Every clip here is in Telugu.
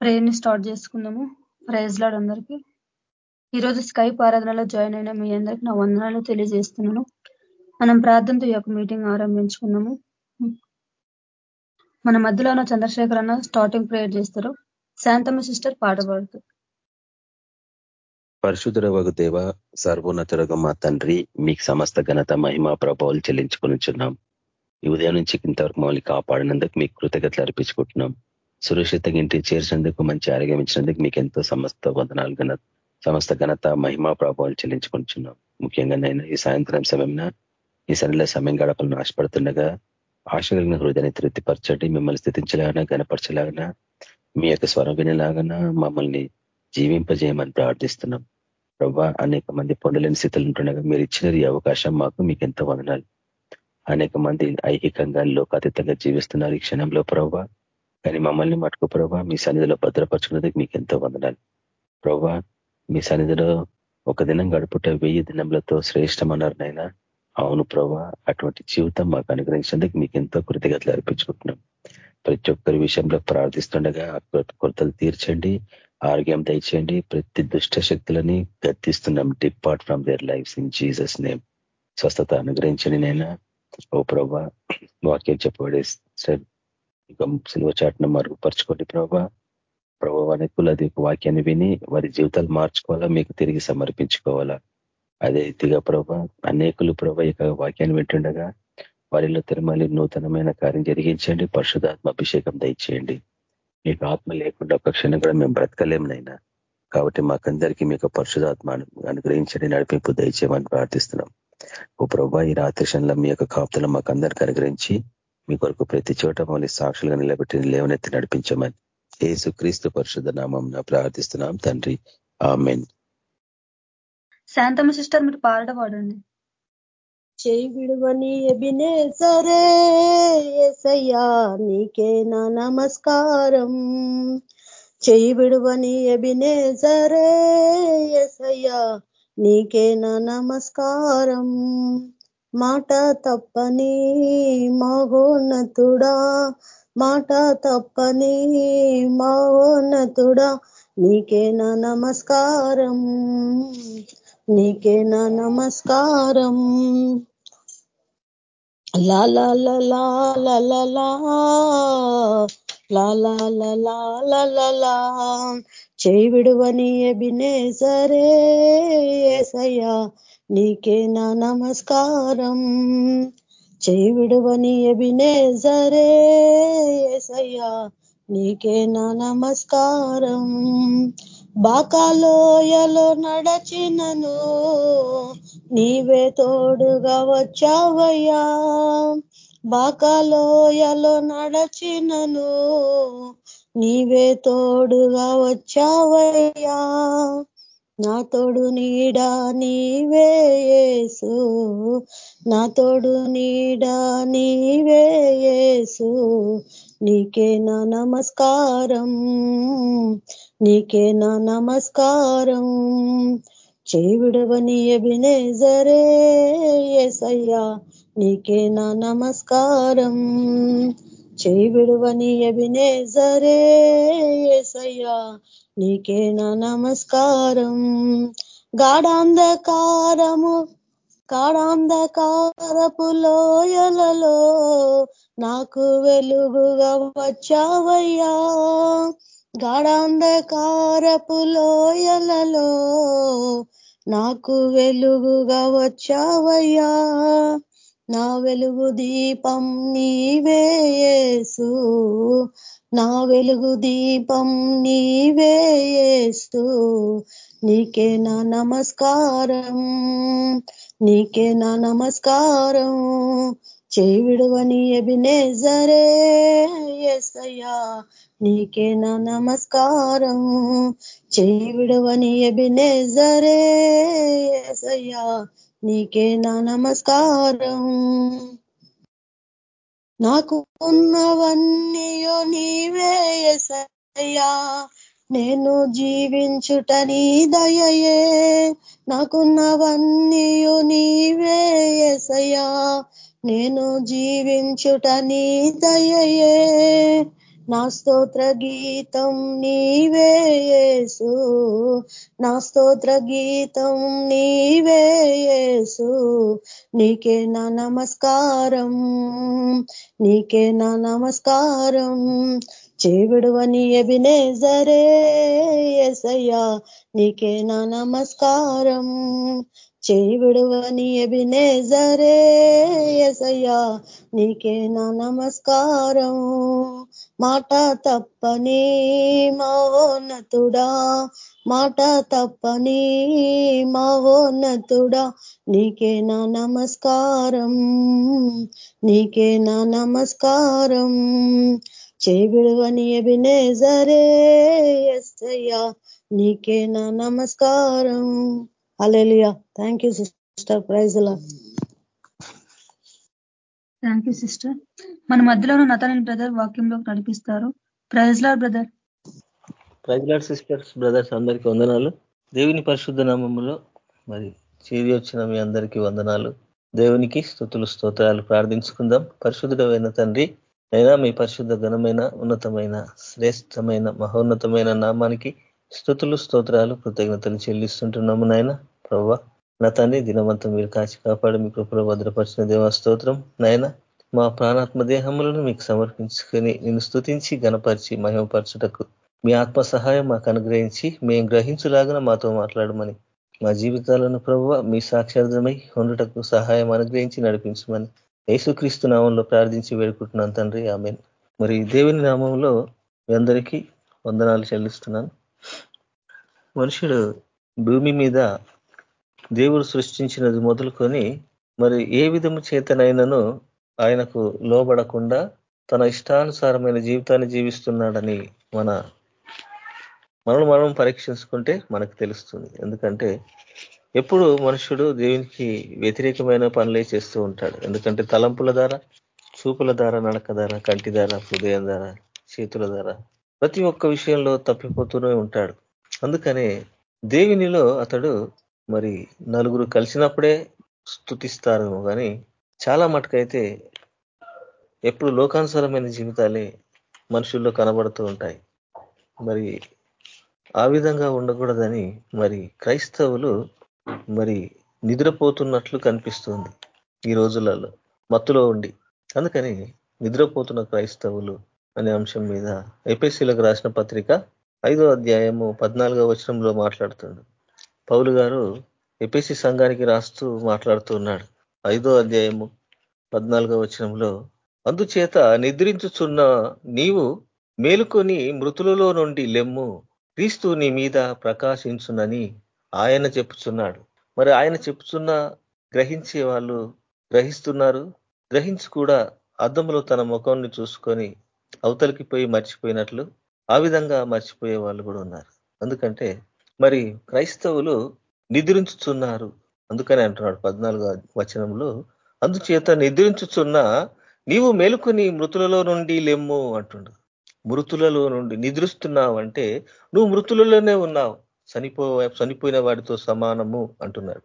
ప్రేయర్ని స్టార్ట్ చేసుకుందాము. ప్రైజ్ లాడ్ అందరికీ. ఈరోజు స్కైప్ ఆరాధనలో జాయిన్ అయిన మీ అందరికి నా వందనాలు తెలియజేస్తున్నాను. మనం ప్రార్థనతో ఈ యొక్క మీటింగ్ ఆరంభించుకున్నాము మన మధ్యలో ఉన్న చంద్రశేఖర్ అన్న స్టార్టింగ్ ప్రేయర్ చేస్తారు. శాంతమ్మ సిస్టర్ పాట పాడుతారు పరశుధరవగు దేవ సర్వోన్నతురగ మా తండ్రి మీకు సమస్త ఘనత మహిమ ప్రభావాలు చెల్లించుకొని ఈ ఉదయం నుంచి ఇంతవరకు మమ్మల్ని కాపాడినందుకు మీకు కృతజ్ఞతలు అర్పించుకుంటున్నాం. సురక్షిత ఇంటికి చేర్చినందుకు మంచి ఆరోగ్యం ఇచ్చినందుకు మీకు ఎంతో సమస్త వందనాలు ఘన సమస్త ఘనత మహిమా ప్రభావాలు చెల్లించుకుంటున్నాం. ముఖ్యంగా నేను ఈ సాయంత్రం సమయంలో ఈ సరిలో సమయం గడపలను ఆశపడుతుండగా ఆశ కలిగిన హృదయాన్ని తృప్తిపరచండి మిమ్మల్ని స్థితించలాగనా గనపరచలాగనా మీ యొక్క స్వరం వినేలాగనా మమ్మల్ని జీవింపజేయమని ప్రార్థిస్తున్నాం. ప్రభా అనేక మంది పొందలేని స్థితులు ఉంటుండగా మీరు ఇచ్చిన ఈ అవకాశం మాకు మీకు ఎంతో వందనాలు. అనేక మంది ఐహికంగా లోకాతీతంగా జీవిస్తున్నారు ఈ క్షణంలో ప్రభావ కానీ మమ్మల్ని మటుకు ప్రభా మీ సన్నిధిలో భద్రపరచుకున్నది మీకు ఎంతో వందనాలు. ప్రభా మీ సన్నిధిలో ఒక దినం గడుపుట వెయ్యి దినములతో శ్రేష్టమన్నారు నైనా అవును ప్రభా అటువంటి జీవితం మాకు అనుగ్రహించినందుకు మీకు ఎంతో కృతజ్ఞతలు అర్పించుకుంటున్నాం. ప్రతి ఒక్కరి విషయంలో ప్రార్థిస్తుండగా కొరతలు తీర్చండి ఆరోగ్యం దయచేయండి. ప్రతి దుష్ట శక్తులని గర్తిస్తున్నాం depart from there lives in Jesus name స్వస్థత అనుగ్రహించండి నైనా ఓ ప్రభా వాక్యం చెప్పబడే సార్ సిల్వ చాటును మరుగుపరచుకోండి ప్రభావ ప్రభావ కులది వాక్యాన్ని విని వారి జీవితాలు మార్చుకోవాలా? మీకు తిరిగి సమర్పించుకోవాలా? అదే రీతిగా ప్రభా అనేకులు ప్రభా ఇక వాక్యాన్ని వింటుండగా వారిలో తిరుమల నూతనమైన కార్యం జరిగించండి. పరిశుధాత్మ అభిషేకం దయచేయండి. మీకు ఆత్మ లేకుండా ఒక క్షణం కూడా మేము బ్రతకలేమునైనా కాబట్టి మాకందరికీ మీకు పరిశుధాత్మ అనుగ్రహించండి నడిపింపు దయచేయమని ప్రార్థిస్తున్నాం. ఓ ప్రభా ఈ రాత్రి మీ యొక్క కాపుతలు మాకందరికీ అనుగ్రహించి మీ కొరకు ప్రతి చోట మమ్మల్ని సాక్షులుగా నిలబెట్టి లేవనెత్తి నడిపించమని ఏసు క్రీస్తు పరిశుద్ధ నామం ప్రార్థిస్తున్నాం తండ్రి. ఆమెన్. శాంతమ్మ సిస్టర్ మీరు పాట పాడండి. చేయి విడువని ఎబినే సరే ఎసయ్యా నీకే నా నమస్కారం. చేయి విడువని ఎబినే సరే ఎసయ్యా నీకే నా నమస్కారం. మాట తప్పని మహోన్నతుడా మాట తప్పని మహోన్నతుడా నీకే నా నమస్కారం. నీకే నా నమస్కారం లా చేయి విడువని ఎబినే సరే ఏసయ్యా నీకే నా నమస్కారం. చేయి విడువని ఎబినేజరే ఏసయ్యా నీకే నా నమస్కారం. బాకాలోయలో నడచినను నీవే తోడుగా వచ్చావయ్యా. బాకాలోయలో నడచినను నీవే తోడుగా వచ్చావయ్యా. నా తోడు నీడా నీవేసు నా తోడు నీడా నీవేసు నీకే నా నమస్కారం నీకే నా నమస్కారం. చేవిడవని అభినేజరే ఎసయ్యా నీకే నా నమస్కారం. చేయి విడువని అభినేజరే ఎసయ్యా నీకే నా నమస్కారం. గాఢాంధకారము కాడాంధకారపు లోయలలో నాకు వెలుగుగా వచ్చావయ్యా. గాఢాంధకారపు లోయలలో నాకు వెలుగుగా వచ్చావయ్యా. నా వెలుగు దీపం నీవేసు నా వెలుగు దీపం నీవేస్తూ నీకే నా నమస్కారం నీకే నా నమస్కారం. చేవిడువని ఎబినేజరే ఎసయ్యా నీకే నా నమస్కారం. చేవిడువని ఎబినేజరే ఎసయ్యా నీకే నా నమస్కారం. నాకు ఉన్నవన్నీయో నీవే ఎసయ్యా నేను జీవించుట నీ దయయే. నాకున్నవన్నీయో నీవే ఎసయ్యా నేను జీవించుట నీ దయయే. నా స్తోత్ర గీతం నీవేసు నా స్తోత్ర గీతం నీవేసు నీకే నా నమస్కారం నీకే నా నమస్కారం. చేవిడువని ఎబినేజరే ఎసయ్యా నీకే నా నమస్కారం. చేయి విడువని ఎబినేజరే ఎసయ్యా నీకే నా నమస్కారం. మాట తప్పని మహోన్నతుడా మాట తప్పని మహోన్నతుడా నీకే నా నమస్కారం నీకే నా నమస్కారం. చేవిడువని ఎబినేజరే ఎస్సయ్యా నీకే నా నమస్కారం. Alleluia thank you sister praise thank you sister మన మధ్యలో ఉన్న నతని బ్రదర్ వాక్యంలోకి నడిపిస్తారు. Praise lord brother praise lord sisters brothers అందరికీ వందనాలు. దేవుని పరిశుద్ధ నామములో మరి చేరి వచ్చిన మీ అందరికీ వందనాలు. దేవునికి స్థుతులు స్తోత్రాలు ప్రార్థించుకుందాం. పరిశుద్ధుడమైన తండ్రి అయినా మీ పరిశుద్ధ ఘనమైన ఉన్నతమైన శ్రేష్టమైన మహోన్నతమైన నామానికి స్థుతులు స్తోత్రాలు కృతజ్ఞతలు చెల్లిస్తుంటున్నాము నాయన. ప్రవ్వ నా తండ్రి దినవంతం మీరు కాచి కాపాడి మీ కృపలో భద్రపరిచిన దేవ స్తోత్రం. నాయన మా ప్రాణాత్మ దేహములను మీకు సమర్పించుకొని నేను స్థుతించి గణపరిచి మహిమపరచుటకు మీ ఆత్మ సహాయం మాకు అనుగ్రహించి మేము గ్రహించులాగా మాతో మాట్లాడమని. మా జీవితాలను ప్రభు మీ సాక్షార్థమై ఉండటకు సహాయం అనుగ్రహించి నడిపించమని యేసుక్రీస్తు నామంలో ప్రార్థించి వేడుకుంటున్నాను తండ్రి. ఆమె మరి దేవుని నామంలో మీ అందరికీ వందనాలు చెల్లిస్తున్నాను. మనుషుడు భూమి మీద దేవుడు సృష్టించినది మొదలుకొని మరి ఏ విధము చేతనైనను ఆయనకు లోబడకుండా తన ఇష్టానుసారమైన జీవితాన్ని జీవిస్తున్నాడని మన మనల్ని మనం పరీక్షించుకుంటే మనకు తెలుస్తుంది. ఎందుకంటే ఎప్పుడు మనుషుడు దేవునికి వ్యతిరేకమైన పనులే చేస్తూ ఉంటాడు. ఎందుకంటే తలంపుల ద్వారా చూపుల ద్వారా నడక ద్వారా కంటి ద్వారా హృదయం ద్వారా చేతుల ద్వారా ప్రతి ఒక్క విషయంలో తప్పిపోతూనే ఉంటాడు. అందుకనే దేవునిలో అతడు మరి నలుగురు కలిసినప్పుడే స్థుతిస్తారు కానీ చాలా మటుకైతే ఎప్పుడు లోకానుసరమైన జీవితాలే మనుషుల్లో కనబడుతూ ఉంటాయి. మరి ఆ విధంగా ఉండకూడదని మరి క్రైస్తవులు మరి నిద్రపోతున్నట్లు కనిపిస్తుంది ఈ రోజులలో. మత్తులో ఉండి. అందుకని నిద్రపోతున్న క్రైస్తవులు అనే అంశం మీద ఎపిఎస్సీలకు రాసిన పత్రిక ఐదో అధ్యాయము పద్నాలుగో వచనంలో మాట్లాడుతుంది. పౌలు గారు ఎపిసి సంఘానికి రాస్తూ మాట్లాడుతూ ఉన్నాడు. ఐదో అధ్యాయము పద్నాలుగో వచనంలో అందుచేత నిద్రించుచున్న నీవు మేలుకొని మృతులలో నుండి లెమ్ము. క్రీస్తు నీ మీద ప్రకాశించునని ఆయన చెప్పుచున్నాడు. మరి ఆయన చెప్పుచున్న గ్రహించే వాళ్ళు గ్రహిస్తున్నారు. గ్రహించి కూడా అద్దంలో తన ముఖాన్ని చూసుకొని అవతలికి పోయి మర్చిపోయినట్లు ఆ విధంగా మర్చిపోయే వాళ్ళు కూడా ఉన్నారు. ఎందుకంటే మరి క్రైస్తవులు నిద్రించుచున్నారు. అందుకని అంటున్నాడు పద్నాలుగు వచనంలో అందుచేత నిద్రించుచున్నా నీవు మేలుకొని మృతులలో నుండి లెమ్ము అంటుండు. మృతులలో నుండి నిద్రిస్తున్నావు అంటే నువ్వు మృతులలోనే ఉన్నావు. చనిపో చనిపోయిన వాడితో సమానము అంటున్నాడు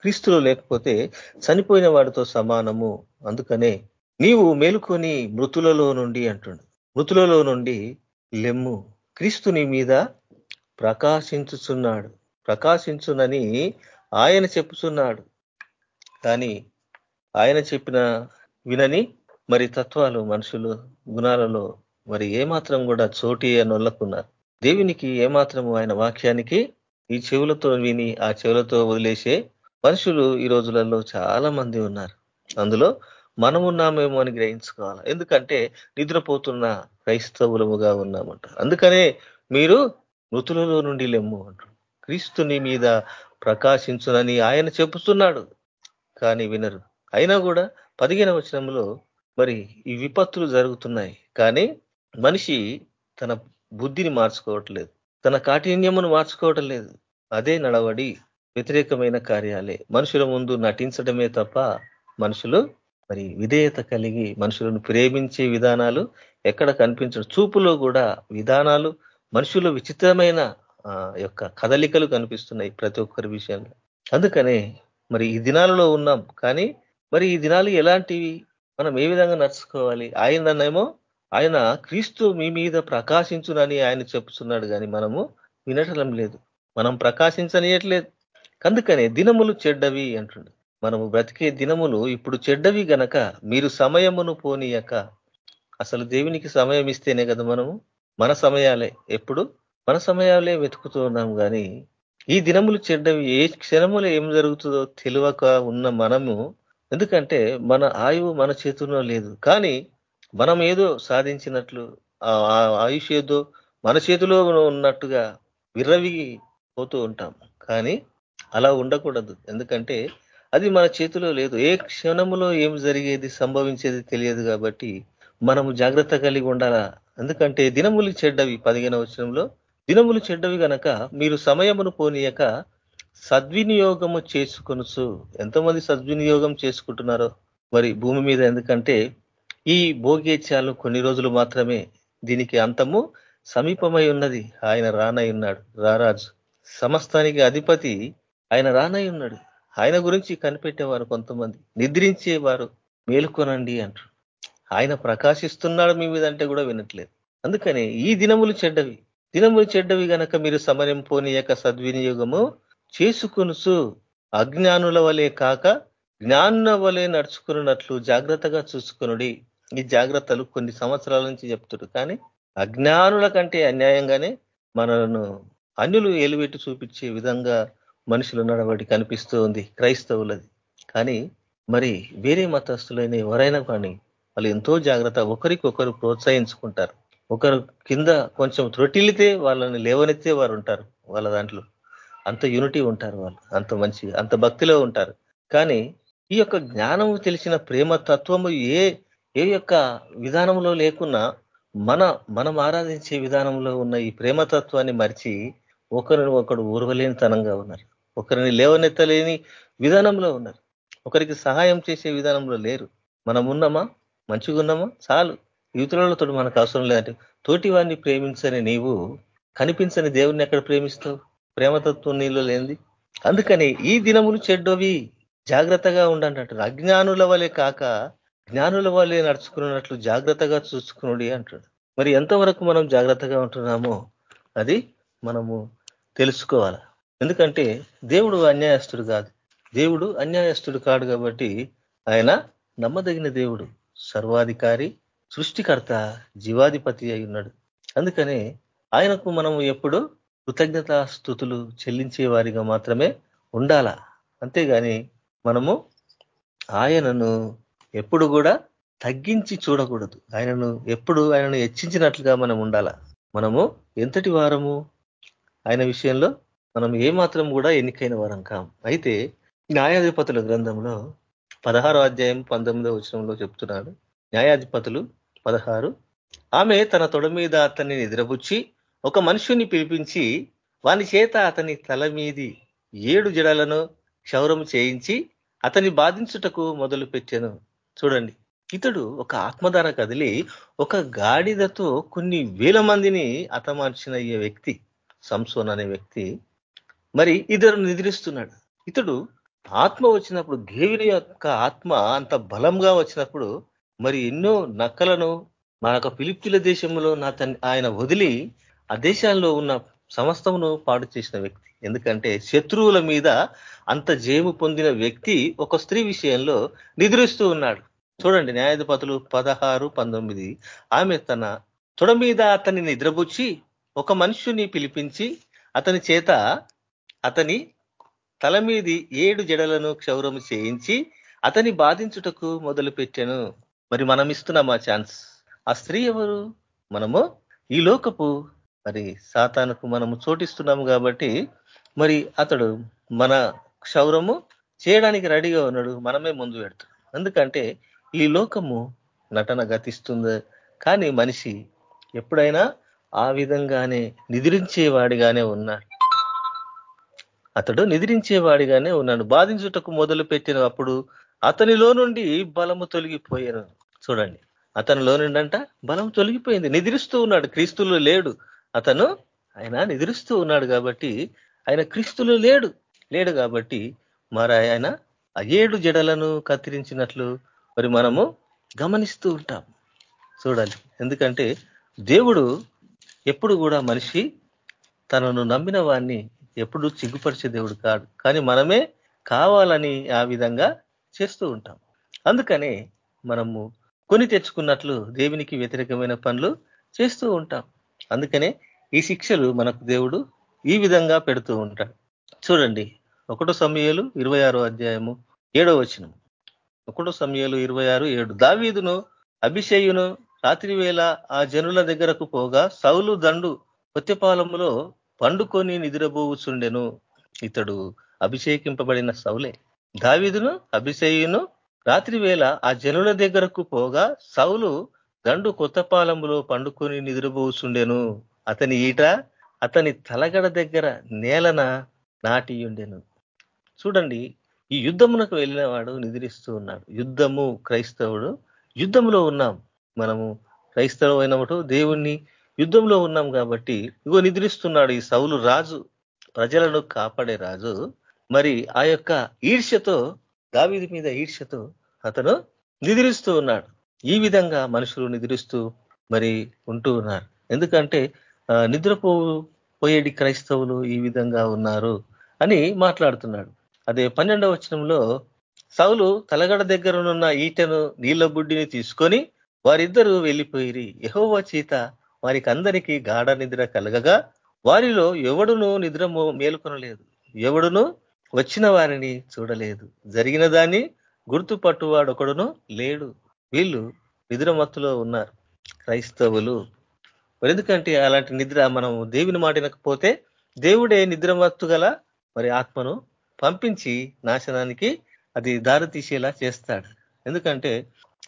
క్రీస్తులో లేకపోతే చనిపోయిన వాడితో సమానము అందుకనే నీవు మేలుకొని మృతులలో నుండి అంటుండు. మృతులలో నుండి లెమ్ము. క్రీస్తుని మీద ప్రకాశించుచున్నాడు. ప్రకాశించునని ఆయన చెప్పుచున్నాడు. కానీ ఆయన చెప్పిన వినని మరి తత్వాలు మనుషులు గుణాలలో మరి ఏమాత్రం కూడా చోటి నొల్లకున్నారు దేవునికి ఏమాత్రము ఆయన వాక్యానికి ఈ చెవులతో విని ఆ చెవులతో వదిలేసే మనుషులు ఈ రోజులలో చాలా మంది ఉన్నారు. అందులో మనమున్నామేమో అని గ్రహించుకోవాలి? ఎందుకంటే నిద్రపోతున్న క్రైస్తవులముగా ఉన్నామంట. అందుకనే మీరు మృతులలో నుండి లెమ్ము అంటారు క్రీస్తుని మీద ప్రకాశించునని ఆయన చెప్పుతున్నాడు కానీ వినరు. అయినా కూడా పదిహేన వచనంలో మరి ఈ విపత్తులు జరుగుతున్నాయి. కానీ మనిషి తన బుద్ధిని మార్చుకోవట్లేదు. తన కాఠిన్యమును మార్చుకోవటం లేదు అదే నడవడి వ్యతిరేకమైన కార్యాలే. మనుషుల ముందు నటించడమే తప్ప మనుషులు మరి విధేయత కలిగి మనుషులను ప్రేమించే విధానాలు ఎక్కడ కనిపించడం చూపులో కూడా విధానాలు మనుషులు విచిత్రమైన యొక్క కదలికలు కనిపిస్తున్నాయి ప్రతి ఒక్కరి విషయంలో. అందుకనే మరి ఈ దినాలలో ఉన్నాం. కానీ మరి ఈ దినాలు ఎలాంటివి? మనం ఏ విధంగా నడుచుకోవాలి? ఆయననేమో ఆయన క్రీస్తు మీ మీద ప్రకాశించునని ఆయన చెప్తున్నాడు కానీ మనము వినటం లేదు. మనం ప్రకాశించనీయట్లేదు. అందుకనే దినములు చెడ్డవి అంటుండు. మనము బ్రతికే దినములు ఇప్పుడు చెడ్డవి గనక మీరు సమయమును పోనీయక. అసలు దేవునికి సమయం ఇస్తేనే కదా మనము మన సమయాలే ఎప్పుడు? మన సమయాలే వెతుకుతూ ఉన్నాం కానీ ఈ దినములు చెడ్డవి ఏ క్షణములో ఏం జరుగుతుందో తెలియక ఉన్న మనము ఎందుకంటే మన ఆయువు మన చేతుల్లో లేదు. కానీ మనం ఏదో సాధించినట్లు ఆ ఆయుష్ ఏదో మన చేతిలో ఉన్నట్టుగా విర్రవిగి పోతూ ఉంటాం. కానీ అలా ఉండకూడదు. ఎందుకంటే అది మన చేతిలో లేదు. ఏ క్షణములో ఏం జరిగేది సంభవించేది తెలియదు కాబట్టి మనము జాగ్రత్త కలిగి ఉండాలా? ఎందుకంటే దినములు చెడ్డవి పదిహేను వచనంలో. దినములు చెడ్డవి గనక మీరు సమయమును పోనీయక సద్వినియోగము చేసుకొనుసు ఎంతమంది సద్వినియోగం చేసుకుంటున్నారో. మరి భూమి మీద ఎందుకంటే ఈ భోగేత్యాలు కొన్ని రోజులు మాత్రమే దీనికి అంతము సమీపమై ఉన్నది. ఆయన రానై ఉన్నాడు. రారాజు. సమస్తానికి అధిపతి ఆయన రానై ఉన్నాడు. ఆయన గురించి కనిపెట్టేవారు కొంతమంది. నిద్రించేవారు మేలుకొనండి అంటారు. ఆయన ప్రకాశిస్తున్నాడు మీ మీద అంటే కూడా వినట్లేదు. అందుకని ఈ దినములు చెడ్డవి. దినములు చెడ్డవి గనక మీరు సమయం పోనీయక సద్వినియోగము చేసుకునుసు అజ్ఞానుల వలె కాక జ్ఞానుల వలె నడుచుకున్నట్లు జాగ్రత్తగా చూసుకునుడి. ఈ జాగ్రత్తలు కొన్ని సంవత్సరాల నుంచి చెప్తుడు కానీ అజ్ఞానుల కంటే అన్యాయంగానే మనను అన్యులు ఎలువెట్టి చూపించే విధంగా మనుషులు నడవడి కనిపిస్తూ ఉంది. క్రైస్తవులది. కానీ మరి వేరే మతస్థులైన ఎవరైనా కానీ వాళ్ళు ఎంతో జాగ్రత్త ఒకరికొకరు ప్రోత్సహించుకుంటారు. ఒకరు కింద కొంచెం త్రొటిల్లితే వాళ్ళని లేవనెత్తే వారు ఉంటారు వాళ్ళ దాంట్లో. అంత యూనిటీ ఉంటారు వాళ్ళు అంత మంచి అంత భక్తిలో ఉంటారు. కానీ ఈ యొక్క జ్ఞానము తెలిసిన ప్రేమ తత్వము ఏ ఏ యొక్క విధానంలో లేకున్నా మన మనం ఆరాధించే విధానంలో ఉన్న ఈ ప్రేమతత్వాన్ని మరిచి ఒకరిని ఒకడు ఊరవలేని తనంగా ఉన్నారు. ఒకరిని లేవనెత్తలేని విధానంలో ఉన్నారు. ఒకరికి సహాయం చేసే విధానంలో లేరు. మనం ఉన్నామా మంచిగా ఉన్నామా? చాలు. యువతులతో మనకు అవసరం లేదంటే తోటి వారిని ప్రేమించని నీవు కనిపించని దేవుణ్ణి ఎక్కడ ప్రేమిస్తావు? ప్రేమతత్వం నీళ్ళు లేనిది. అందుకని ఈ దినములు చెడ్డవి జాగ్రత్తగా ఉండండి అజ్ఞానుల వలె కాక జ్ఞానుల వల్లే నడుచుకున్నట్లు జాగ్రత్తగా చూసుకునుడి అంటాడు. మరి ఎంతవరకు మనం జాగ్రత్తగా ఉంటున్నామో అది మనము తెలుసుకోవాలి? ఎందుకంటే దేవుడు అన్యాయస్తుడు కాదు. దేవుడు అన్యాయస్తుడు కాడు కాబట్టి ఆయన నమ్మదగిన దేవుడు. సర్వాధికారి సృష్టికర్త జీవాధిపతి అయి ఉన్నాడు. అందుకనే ఆయనకు మనం ఎప్పుడు కృతజ్ఞతా స్థుతులు చెల్లించే వారిగా మాత్రమే ఉండాల? అంతేగాని మనము ఆయనను ఎప్పుడు కూడా తగ్గించి చూడకూడదు. ఆయనను ఎప్పుడు ఆయనను హెచ్చించినట్లుగా మనం ఉండాల? మనము ఎంతటి వారము? ఆయన విషయంలో మనం ఏమాత్రం కూడా ఎన్నికైన వారం కాం. అయితే న్యాయాధిపతుల గ్రంథంలో పదహారో అధ్యాయం పంతొమ్మిదో వచనంలో చెప్తున్నాడు. న్యాయాధిపతులు పదహారు ఆమె తన తొడ మీద అతన్ని నిద్రపుచ్చి ఒక మనుషుని పిలిపించి వాని చేత అతని తల మీది ఏడు జడలను క్షౌరం చేయించి అతని బాధించుటకు మొదలు పెట్టాను చూడండి ఇతడు ఒక ఆత్మధార కదిలి ఒక గాడిదతో కొన్ని వేల మందిని అతమార్చిన ఈ వ్యక్తి సంసోన్ అనే వ్యక్తి. మరి ఇద్దరు నిద్రిస్తున్నాడు. ఇతడు ఆత్మ వచ్చినప్పుడు దేవుని యొక్క ఆత్మ అంత బలంగా వచ్చినప్పుడు మరి ఎన్నో నక్కలను మన యొక్క పిలిపిల దేశంలో నా ఆయన వదిలి ఆ దేశాల్లో ఉన్న సమస్తమును పాడు చేసిన వ్యక్తి. ఎందుకంటే శత్రువుల మీద అంత జయము పొందిన వ్యక్తి ఒక స్త్రీ విషయంలో నిద్రిస్తూ ఉన్నాడు. చూడండి న్యాయాధిపతులు పదహారు పంతొమ్మిది. ఆమె తన తొడ మీద అతన్ని నిద్రపుచ్చి ఒక మనుషుని పిలిపించి అతని చేత అతని తల మీది ఏడు జడలను క్షౌరము చేయించి అతని బాధించుటకు మొదలు పెట్టాను మరి మనం ఇస్తున్నామా ఛాన్స్. ఆ స్త్రీ ఎవరు? మనము ఈ లోకపు మరి సాతానుకు మనము చోటిస్తున్నాము కాబట్టి మరి అతడు మన క్షౌరము చేయడానికి రెడీగా ఉన్నాడు. మనమే ముందు పెడతాం. ఎందుకంటే ఈ లోకము నటన గతిస్తుంది. కానీ మనిషి ఎప్పుడైనా ఆ విధంగానే నిద్రించేవాడిగానే ఉన్నాడు. అతడు నిద్రించేవాడిగానే ఉన్నాడు. బాధించుటకు మొదలు పెట్టిన అప్పుడు అతనిలో నుండి బలము తొలగిపోయాను. చూడండి. అతనిలో నుండి అంట బలం తొలగిపోయింది. నిద్రిస్తూ ఉన్నాడు. క్రీస్తులు లేడు. అతను ఆయన నిద్రిస్తూ ఉన్నాడు కాబట్టి ఆయన క్రీస్తులు లేడు. లేడు కాబట్టి మరి ఆయన ఏడు జడలను కత్తిరించినట్లు మరి మనము గమనిస్తూ ఉంటాం. చూడాలి ఎందుకంటే దేవుడు ఎప్పుడు కూడా మనిషి తనను నమ్మిన వాణ్ణి ఎప్పుడు చిగ్గుపరిచే దేవుడు కాదు కానీ మనమే కావాలని ఆ విధంగా చేస్తూ ఉంటాం. అందుకనే మనము కొని తెచ్చుకున్నట్లు దేవునికి వ్యతిరేకమైన పనులు చేస్తూ ఉంటాం. అందుకనే ఈ శిక్షలు మనకు దేవుడు ఈ విధంగా పెడుతూ ఉంటాడు. చూడండి ఒకటో సమయాలు ఇరవై అధ్యాయము ఏడో వచనం ఒకటో సమయాలు ఇరవై ఆరు ఏడు. దావీదును అభిషేయును రాత్రి వేళ ఆ జనుల దగ్గరకు పోగా సౌలు దండు కొత్తపాలములో పండుకొని నిద్రపోవుచుండెను ఇతడు అభిషేకింపబడిన సౌలే. దావీదును అభిషేయును రాత్రి వేళ ఆ జనుల దగ్గరకు పోగా సౌలు దండు కొత్తపాలెంలో పండుకొని నిద్రపోవుచుండెను. అతని ఈట అతని తలగడ దగ్గర నేలన నాటియుండెను. చూడండి ఈ యుద్ధమునకు వెళ్ళిన వాడు నిద్రిస్తూ ఉన్నాడు. యుద్ధము క్రైస్తవుడు యుద్ధంలో ఉన్నాం మనము. క్రైస్తవమైనప్పుడు అయినప్పుడు దేవుణ్ణి యుద్ధంలో ఉన్నాం కాబట్టి ఇగో నిద్రిస్తున్నాడు ఈ సౌలు రాజు. ప్రజలను కాపాడే రాజు. మరి ఆ యొక్క ఈర్ష్యతో దావిది మీద ఈర్ష్యతో అతను నిద్రిస్తూ ఉన్నాడు. ఈ విధంగా మనుషులు నిద్రిస్తూ మరి ఉంటూ ఉన్నారు. ఎందుకంటే నిద్రపో పోయేటి క్రైస్తవులు ఈ విధంగా ఉన్నారు అని మాట్లాడుతున్నాడు. అదే పన్నెండవ వచనంలో సౌలు తలగడ దగ్గరనున్న ఈటను నీళ్ళ బుడ్డిని తీసుకొని వారిద్దరూ వెళ్ళిపోయిరి. యహోవ చీత వారికి అందరికీ గాఢ నిద్ర కలగగా వారిలో ఎవడును నిద్ర మేలుకొనలేదు. ఎవడును వచ్చిన వారిని చూడలేదు. జరిగిన దాన్ని గుర్తుపట్టువాడొకడును లేడు. వీళ్ళు నిద్రమత్తులో ఉన్నారు. క్రైస్తవులు. ఎందుకంటే అలాంటి నిద్ర మనం దేవుని మాటినకపోతే దేవుడే నిద్రమత్తు గల మరి ఆత్మను పంపించి నాశనానికి అది దారి తీసేలా చేస్తాడు. ఎందుకంటే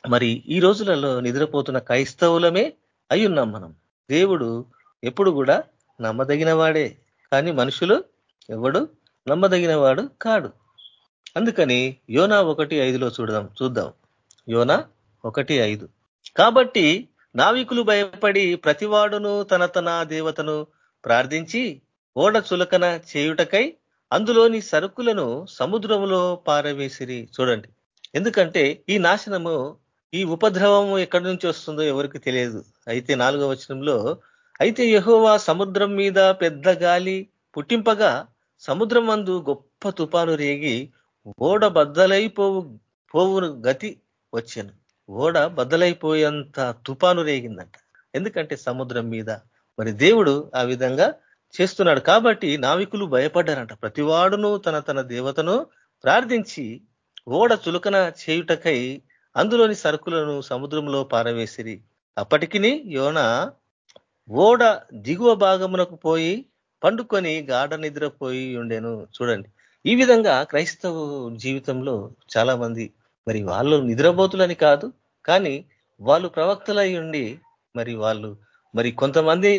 మరి ఈ రోజులలో నిద్రపోతున్న క్రైస్తవులమే అయ్యున్నాం మనం. దేవుడు ఎప్పుడు కూడా నమ్మదగిన వాడే కానీ మనుషులు ఎవడు నమ్మదగిన వాడు కాడు. అందుకని యోనా ఒకటి ఐదులో చూడదాం చూద్దాం. యోనా ఒకటి ఐదు. కాబట్టి నావికులు భయపడి ప్రతివాడును తన తన దేవతను ప్రార్థించి ఓడ చులకన చేయుటకై అందులోని సరుకులను సముద్రంలో పారవేసిరి. చూడండి. ఎందుకంటే ఈ నాశనము ఈ ఉపద్రవం ఎక్కడి నుంచి వస్తుందో ఎవరికి తెలియదు. అయితే నాలుగో వచనంలో అయితే యహోవా సముద్రం మీద పెద్ద గాలి పుట్టింపగా సముద్రం మందు గొప్ప తుపాను రేగి ఓడ బద్దలైపోవు పోవును గతి వచ్చాను. ఓడ బద్దలైపోయేంత తుపాను రేగిందంట. ఎందుకంటే సముద్రం మీద మరి దేవుడు ఆ విధంగా చేస్తున్నాడు. కాబట్టి నావికులు భయపడ్డారంట. ప్రతివాడును తన తన దేవతను ప్రార్థించి ఓడ చులకన చేయుటకై అందులోని సరుకులను సముద్రంలో పారవేసిరి. అప్పటికిని యోన ఓడ దిగువ భాగమునకు పోయి పండుకొని గాఢ నిద్రపోయి ఉండేను. చూడండి. ఈ విధంగా క్రైస్తవ జీవితంలో చాలా మంది మరి వాళ్ళు నిద్రపోతులని కాదు కానీ వాళ్ళు ప్రవక్తలై ఉండి మరి వాళ్ళు మరి కొంతమంది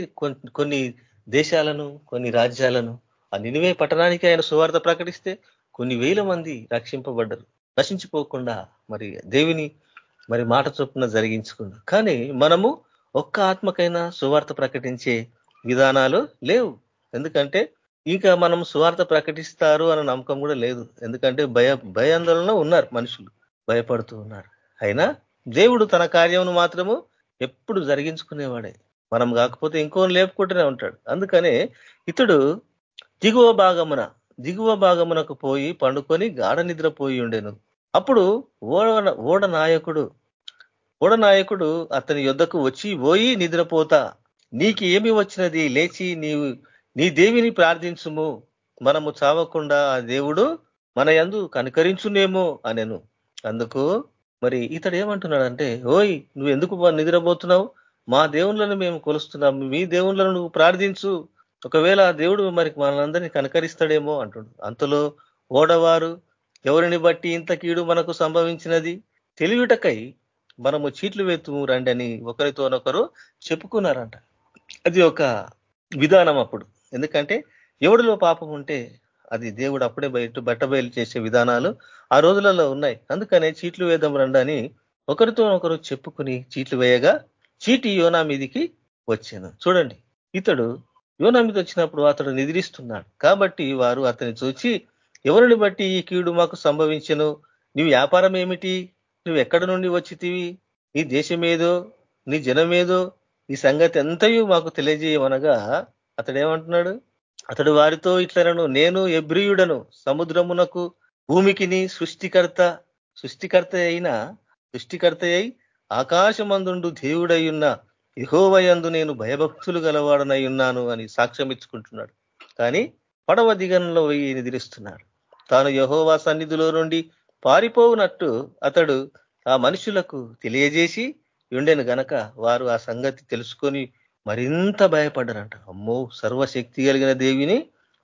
కొన్ని దేశాలను కొన్ని రాజ్యాలను ఆ నినివే పట్టణానికి ఆయన సువార్త ప్రకటిస్తే కొన్ని వేల మంది రక్షింపబడ్డరు. నశించిపోకుండా మరి దేవిని మరి మాట చొప్పున జరిగించుకుంది కానీ మనము ఒక్క ఆత్మకైనా సువార్త ప్రకటించే విధానాలు లేవు. ఎందుకంటే ఇంకా మనం సువార్త ప్రకటిస్తారు అన్న నమ్మకం కూడా లేదు. ఎందుకంటే భయ భయాందోళన ఉన్నారు మనుషులు. భయపడుతూ ఉన్నారు. అయినా దేవుడు తన కార్యమును మాత్రము ఎప్పుడు జరిగించుకునేవాడే. మనం కాకపోతే ఇంకోని లేపుకుంటూనే ఉంటాడు. అందుకనే ఇతడు దిగువ భాగమున దిగువ భాగమునకు పోయి పండుకొని గాఢ నిద్రపోయి ఉండేను. అప్పుడు ఓడ ఓడ నాయకుడు ఓడ నాయకుడు అతని యుద్ధకు వచ్చి పోయి నిద్రపోతా. నీకు ఏమి వచ్చినది? లేచి నీవు నీ దేవిని ప్రార్థించుము. మనము చావకుండా ఆ దేవుడు మన యందు కనుకరించునేమో అనెను. అందుకు మరి ఇతడు ఏమంటున్నాడంటే ఓయ్ నువ్వు ఎందుకు నిద్రపోతున్నావు? మా దేవుళ్ళను మేము కొలుస్తున్నాం. మీ దేవుళ్ళను నువ్వు ప్రార్థించు. ఒకవేళ దేవుడు మరి మనందరినీ కనకరిస్తాడేమో అంటుడు. అంతలో ఓడవారు ఎవరిని బట్టి ఇంత కీడు మనకు సంభవించినది? తెలివిటకై మనము చీట్లు వేతుము రండి అని ఒకరితోనొకరు చెప్పుకున్నారంట. అది ఒక విధానం అప్పుడు. ఎందుకంటే ఎవడిలో పాపం ఉంటే అది దేవుడు అప్పుడే బయట బట్టబయలు చేసే విధానాలు ఆ రోజులలో ఉన్నాయి. అందుకనే చీట్లు వేదం రండని ఒకరితో ఒకరు చెప్పుకుని చీట్లు వేయగా చీటి యోనా మీదికి వచ్చాను. చూడండి. ఇతడు యోనా మీద వచ్చినప్పుడు అతడు నిద్రిస్తున్నాడు. కాబట్టి వారు అతని చూచి ఎవరిని బట్టి ఈ కీడు మాకు సంభవించను? నీ వ్యాపారం ఏమిటి? నువ్వు ఎక్కడి నుండి వచ్చితివి? నీ దేశం ఏదో నీ జనమేదో? ఈ సంగతి ఎంతయు మాకు తెలియజేయమనగా అతడేమంటున్నాడు? అతడు వారితో ఇట్లనను నేను ఎబ్రియుడను సముద్రమునకు భూమికిని సృష్టికర్త సృష్టికర్త అయిన సృష్టికర్త అయి ఆకాశమందుండు దేవుడయ్యున్న యహోవయందు నేను భయభక్తులు గలవాడనై ఉన్నాను అని సాక్ష్యం ఇచ్చుకుంటున్నాడు కానీ పడవ దిగంలో వెయ్యి నిద్రిస్తున్నాడు. తాను యహోవా సన్నిధిలో నుండి పారిపోవునట్టు అతడు ఆ మనుషులకు తెలియజేసి ఉండెను గనక వారు ఆ సంగతి తెలుసుకొని మరింత భయపడ్డారంట అమ్మో సర్వశక్తి కలిగిన దేవిని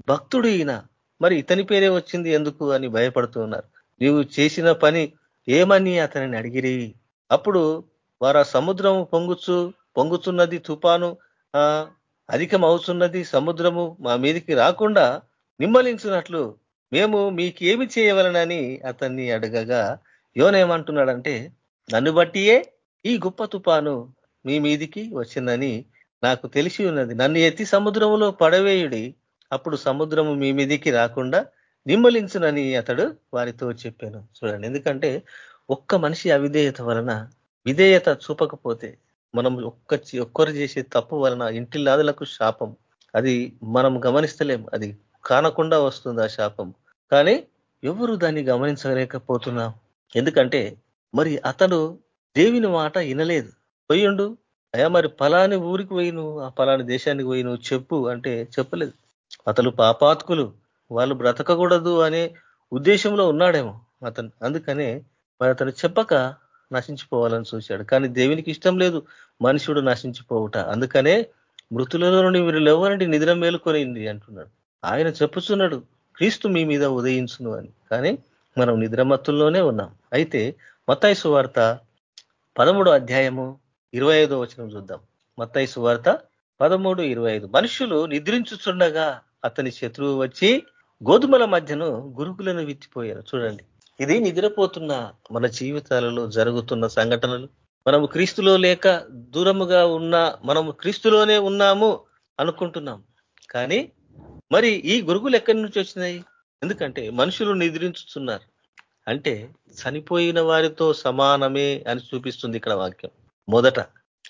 భక్తుడు ఈయన మరి ఇతని పేరే వచ్చింది ఎందుకు అని భయపడుతూ ఉన్నారు. నీవు చేసిన పని ఏమని అతనిని అడిగిరి? అప్పుడు వారు ఆ సముద్రము పొంగుచు పొంగుతున్నది తుపాను అధికమవుతున్నది అధికం అవుతున్నది సముద్రము మా మీదికి రాకుండా నిమ్మలించినట్లు మేము మీకేమి చేయవలనని అతన్ని అడగగా యోనేమంటున్నాడంటే నన్ను బట్టియే ఈ గొప్ప తుపాను మీ మీదికి వచ్చిందని నాకు తెలిసి ఉన్నది. నన్ను ఎత్తి సముద్రములో పడవేయుడి అప్పుడు సముద్రము మీ మీదికి రాకుండా నిమ్మలించునని అతడు వారితో చెప్పాను. చూడండి ఎందుకంటే ఒక్క మనిషి అవిధేయత వలన విధేయత చూపకపోతే మనం ఒక్క ఒక్కరు చేసే తప్పు వలన ఇంటిల్లాదులకు శాపం. అది మనం గమనిస్తలేం. అది కానకుండా వస్తుంది ఆ శాపం. కానీ ఎవరు దాన్ని గమనించలేకపోతున్నాం ఎందుకంటే మరి అతడు దేవిని మాట వినలేదు. పోయిండు. అయా మరి ఫలాని ఊరికి పోయి నువ్వు ఆ ఫలాని దేశానికి పోయి నువ్వు చెప్పు అంటే చెప్పలేదు. అతను పాపాత్కులు వాళ్ళు బ్రతకకూడదు అనే ఉద్దేశంలో ఉన్నాడేమో అతను. అందుకనే మరి అతను చెప్పక నశించిపోవాలని చూశాడు. కానీ దేవునికి ఇష్టం లేదు. మనుషుడు నశించిపోవుట. అందుకనే మృతులలో నుండి మీరు లేవనండి నిద్ర మేలుకొనింది అంటున్నాడు. ఆయన చెప్పుచున్నాడు క్రీస్తు మీ మీద ఉదయించును అని. కానీ మనం నిద్రమత్తుల్లోనే ఉన్నాం. అయితే మత్తాయి సువార్త పదమూడో అధ్యాయము ఇరవై ఐదో వచనం చూద్దాం. మత్తాయి సువార్త పదమూడు ఇరవై ఐదు. మనుషులు నిద్రించుచుండగా అతని శత్రువు వచ్చి గోధుమల మధ్యను గురుకులను విత్తిపోయారు చూడండి. ఇది నిద్రపోతున్న మన జీవితాలలో జరుగుతున్న సంఘటనలు. మనము క్రీస్తులో లేక దూరముగా ఉన్న మనము క్రీస్తులోనే ఉన్నాము అనుకుంటున్నాం. కానీ మరి ఈ గురుగులు ఎక్కడి నుంచి వచ్చినాయి? ఎందుకంటే మనుషులు నిద్రించుతున్నారు. అంటే చనిపోయిన వారితో సమానమే అని చూపిస్తుంది ఇక్కడ వాక్యం. మొదట.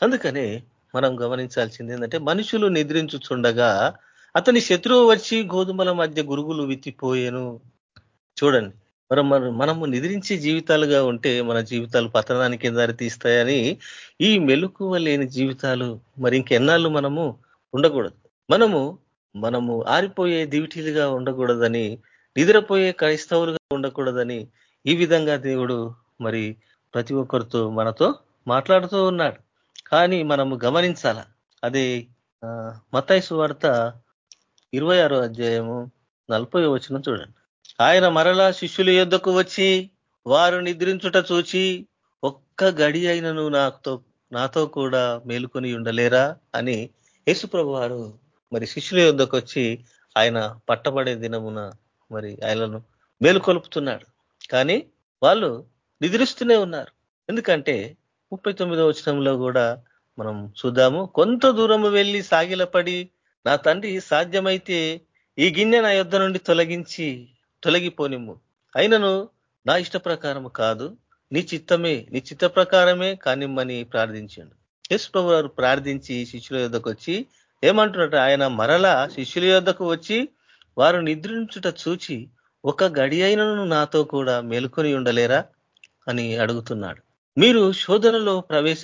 అందుకనే మనం గమనించాల్సింది ఏంటంటే మనుషులు నిద్రించుచుండగా అతని శత్రువు వచ్చి గోధుమల మధ్య గురుగులు విత్తిపోయేను. చూడండి. మనం మనము నిద్రించే జీవితాలుగా ఉంటే మన జీవితాలు పతనానికి దారి తీస్తాయని ఈ మెలుకువ లేని జీవితాలు మరి ఇంకెన్నాళ్ళు మనము ఉండకూడదు. మనము మనము ఆరిపోయే దివిటీలుగా ఉండకూడదని నిద్రపోయే క్రైస్తవులుగా ఉండకూడదని ఈ విధంగా దేవుడు మరి ప్రతి ఒక్కరితో మనతో మాట్లాడుతూ ఉన్నాడు. కానీ మనము గమనించాల అదే మతాయి సువార్త ఇరవై ఆరో అధ్యాయము నలభై వచ్చిన చూడండి. ఆయన మరలా శిష్యుల యొద్దకు వచ్చి వారు నిద్రించుట చూచి ఒక్క గడి అయినను నాతో నాతో కూడా మేలుకొని ఉండలేరా? అని యేసుప్రభు వారు మరి శిష్యుల యొద్దకు వచ్చి ఆయన పట్టబడే దినమున మరి ఆయనను మేలుకొలుపుతున్నాడు. కానీ వాళ్ళు నిద్రిస్తూనే ఉన్నారు. ఎందుకంటే ముప్పై తొమ్మిదో వచనంలో కూడా మనం చూద్దాము కొంత దూరము వెళ్ళి సాగిలపడి నా తండ్రి సాధ్యమైతే ఈ గిన్నె నా యుద్ధ నుండి తొలగించి తొలగిపోనిమ్ము. అయినను నా ఇష్ట కాదు నీ చిత్తమే నీ చిత్త ప్రకారమే కానిమ్మని ప్రార్థించండు. యేసు వారు ప్రార్థించి శిష్యుల యుద్ధకు వచ్చి ఏమంటున్నట్టు ఆయన మరలా శిష్యుల యుద్ధకు వచ్చి వారు నిద్రించుట చూచి ఒక గడి అయినను నాతో కూడా మేలుకొని ఉండలేరా అని అడుగుతున్నాడు. మీరు శోధనలో ప్రవేశ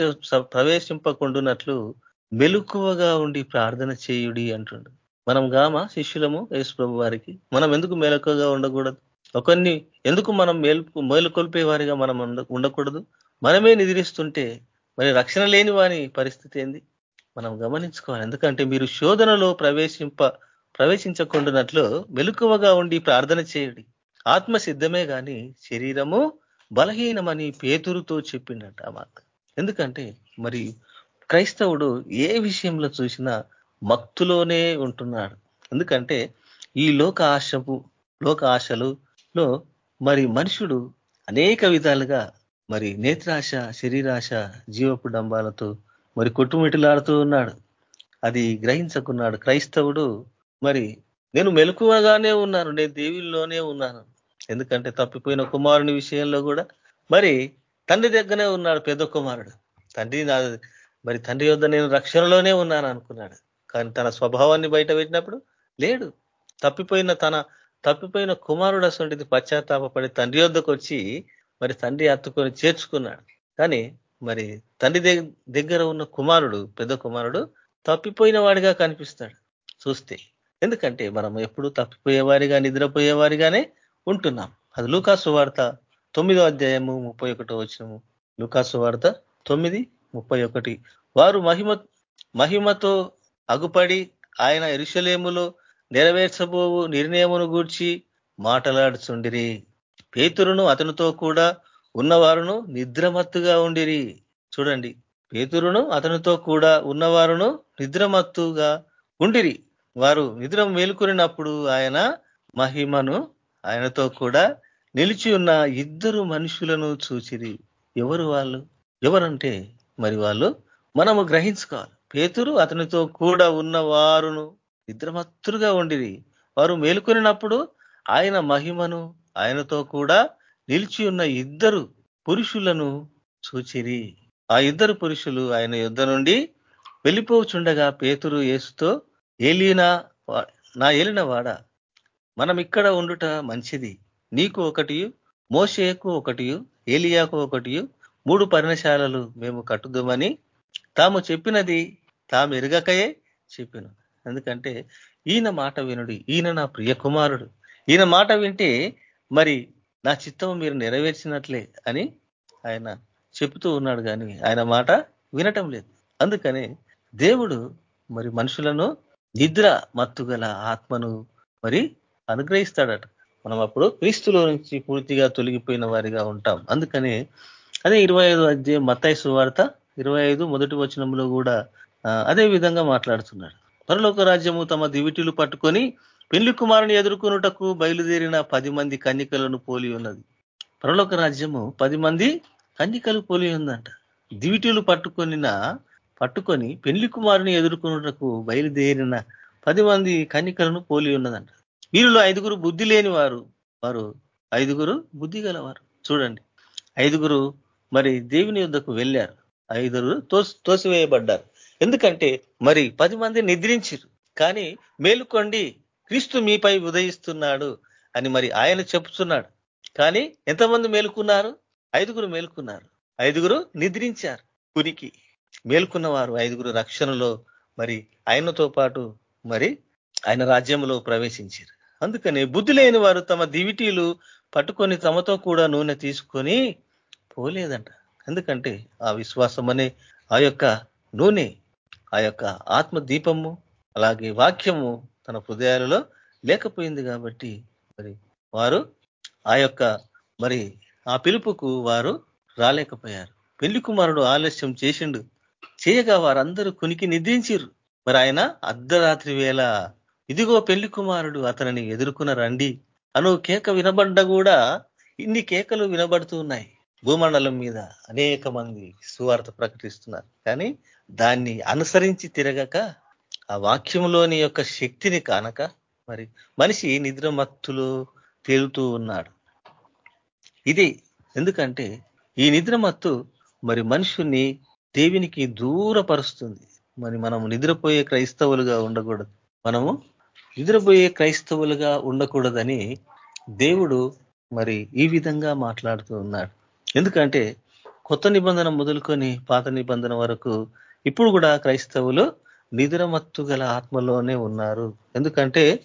ప్రవేశింపకుండునట్లు మెలుకువగా ఉండి ప్రార్థన చేయుడి అంటుండు. మనం గామ శిష్యులము యేసు ప్రభు వారికి? మనం ఎందుకు మేలుకగా ఉండకూడదు? ఒకరిని ఎందుకు మనం మేలు మేలుకొల్పే వారిగా మనం ఉండకూడదు? మనమే నిద్రిస్తుంటే మరి రక్షణ లేని వాని పరిస్థితి ఏంది? మనం గమనించుకోవాలి. ఎందుకంటే మీరు శోధనలో ప్రవేశింప ప్రవేశించకుండానట్లు మెలుకువగా ఉండి ప్రార్థన చేయండి. ఆత్మ సిద్ధమే కానీ శరీరము బలహీనమని పేతురుతో చెప్పిండట ఆ మాట. ఎందుకంటే మరి క్రైస్తవుడు ఏ విషయంలో చూసినా మత్తులోనే ఉంటున్నాడు. ఎందుకంటే ఈ లోక ఆశపు లోక ఆశలులో మరి మనుషుడు అనేక విధాలుగా మరి నేత్రాశ శరీరాశ జీవపు డంబాలతో మరి కొట్టుమిటిలాడుతూ ఉన్నాడు. అది గ్రహించకున్నాడు. క్రైస్తవుడు మరి నేను మెలకువగానే ఉన్నాను. నేను దేవుల్లోనే ఉన్నాను. ఎందుకంటే తప్పిపోయిన కుమారుని విషయంలో కూడా మరి తండ్రి దగ్గరనే ఉన్నాడు పెద్ద కుమారుడు. తండ్రి నా మరి తండ్రి యొద్ నేను రక్షణలోనే ఉన్నాను అనుకున్నాడు. కానీ తన స్వభావాన్ని బయట పెట్టినప్పుడు లేడు. తప్పిపోయిన తన తప్పిపోయిన కుమారుడు అసంటిది పశ్చాత్తాపడి తండ్రి వద్దకు వచ్చి మరి తండ్రి అత్తుకొని చేర్చుకున్నాడు. కానీ మరి తండ్రి దగ్గర ఉన్న కుమారుడు పెద్ద కుమారుడు తప్పిపోయిన వాడిగా కనిపిస్తాడు. చూస్తే ఎందుకంటే మనం ఎప్పుడు తప్పిపోయేవారిగా నిద్రపోయేవారిగానే ఉంటున్నాం. అది లూకాసు వార్త తొమ్మిదో అధ్యాయము ముప్పై ఒకటో వచ్చినము లూకాసు వార్త తొమ్మిది ముప్పై ఒకటి. వారు మహిమ మహిమతో అగుపడి ఆయన ఇరుషలేములో నెరవేర్చబోవు నిర్ణయమును గూర్చి మాటలాడుచుండిరి. పేతురును అతనితో కూడా ఉన్నవారును నిద్రమత్తుగా ఉండిరి. చూడండి పేతురును అతనితో కూడా ఉన్నవారును నిద్రమత్తుగా ఉండిరి. వారు నిద్ర మేలుకున్నప్పుడు ఆయన మహిమను ఆయనతో కూడా నిలిచి ఉన్న ఇద్దరు మనుషులను చూచిరి. ఎవరు వాళ్ళు? ఎవరంటే మరి వాళ్ళు? మనము గ్రహించుకోవాలి. పేతురు అతనితో కూడా ఉన్న వారును నిద్రమత్తులుగా ఉండిరి. వారు మేలుకొనినప్పుడు ఆయన మహిమను ఆయనతో కూడా నిలిచి ఉన్న ఇద్దరు పురుషులను చూచిరి. ఆ ఇద్దరు పురుషులు ఆయన యుద్ధ నుండి వెళ్ళిపోచుండగా పేతురు ఏసుతో ఏలినా నా ఏలిన వాడ మనం ఇక్కడ ఉండుట మంచిది. నీకు ఒకటి మోషేకు ఒకటి ఏలియాకు ఒకటి మూడు పర్ణశాలలు మేము కట్టుదామని తాము చెప్పినది తాము ఎరగకయే చెప్పిన. ఎందుకంటే ఈయన మాట వినుడి. ఈయన నా ప్రియ కుమారుడు ఈయన మాట వింటే మరి నా చిత్తం మీరు నెరవేర్చినట్లే అని ఆయన చెప్తూ ఉన్నాడు కానీ ఆయన మాట వినటం లేదు. అందుకని దేవుడు మరి మనుషులను నిద్ర మత్తుగల ఆత్మను మరి అనుగ్రహిస్తాడట. మనం అప్పుడు క్రీస్తులో నుంచి పూర్తిగా తొలగిపోయిన వారిగా ఉంటాం. అందుకని అదే ఇరవై ఐదు అధ్యాయం మత్తాయి సువార్త ఇరవై ఐదు మొదటి వచనంలో కూడా అదే విధంగా మాట్లాడుతున్నాడు. పరలోక రాజ్యము తమ దివిటీలు పట్టుకొని పెళ్ళి కుమారుని ఎదుర్కొనుటకు బయలుదేరిన పది మంది కన్నికలను పోలి ఉన్నది. పరలోక రాజ్యము పది మంది కన్నికలు పోలి ఉందంట. దివిటీలు పట్టుకొనిన పట్టుకొని పెళ్ళి కుమారుని ఎదుర్కొనుటకు బయలుదేరిన పది మంది కన్నికలను పోలి ఉన్నదంట. వీరిలో ఐదుగురు బుద్ధి లేని వారు వారు ఐదుగురు బుద్ధి గలవారు. చూడండి. ఐదుగురు మరి దేవుని యుద్ధకు వెళ్ళారు. ఐదుగురు తోసి తోసివేయబడ్డారు. ఎందుకంటే మరి పది మంది నిద్రించారు. కానీ మేలుకోండి క్రీస్తు మీపై ఉదయిస్తున్నాడు అని మరి ఆయన చెప్తున్నాడు. కానీ ఎంతమంది మేలుకున్నారు? ఐదుగురు మేలుకున్నారు. ఐదుగురు నిద్రించారు. కునికి మేలుకున్నవారు ఐదుగురు రక్షణలో మరి ఆయనతో పాటు మరి ఆయన రాజ్యంలో ప్రవేశించారు. అందుకని బుద్ధి లేని వారు తమ దివిటీలు పట్టుకొని తమతో కూడా నూనె తీసుకొని పోలేదంట. ఎందుకంటే ఆ విశ్వాసం అనే ఆ యొక్క నూనె ఆ యొక్క ఆత్మ దీపము అలాగే వాక్యము తన హృదయాలలో లేకపోయింది కాబట్టి మరి వారు ఆ యొక్క మరి ఆ పిలుపుకు వారు రాలేకపోయారు. పెళ్ళి కుమారుడు ఆలస్యం చేసిండు. చేయగా వారందరూ కునికి నిద్రించిరు మరి ఆయన అర్ధరాత్రి వేళ ఇదిగో పెళ్ళి కుమారుడు అతనిని ఎదుర్కొన రండి. అను కేక వినబడ్డ కూడా ఇన్ని కేకలు వినబడుతూ ఉన్నాయి. భూమండలం మీద అనేక మంది సువార్త ప్రకటిస్తున్నారు. కానీ దాన్ని అనుసరించి తిరగక ఆ వాక్యంలోని యొక్క శక్తిని కానక మరి మనిషి నిద్రమత్తులో తేలుతూ ఉన్నాడు. ఇది ఎందుకంటే ఈ నిద్రమత్తు మరి మనుషుని దేవునికి దూరపరుస్తుంది. మరి మనం నిద్రపోయే క్రైస్తవులుగా ఉండకూడదు. మనము నిద్రపోయే క్రైస్తవులుగా ఉండకూడదని దేవుడు మరి ఈ విధంగా మాట్లాడుతూ ఉన్నాడు. ఎందుకంటే కొత్త నిబంధన మొదలుకొని పాత నిబంధన వరకు ఇప్పుడు కూడా క్రైస్తవులు నిద్రమత్తు గల ఆత్మలోనే ఉన్నారు. ఎందుకంటే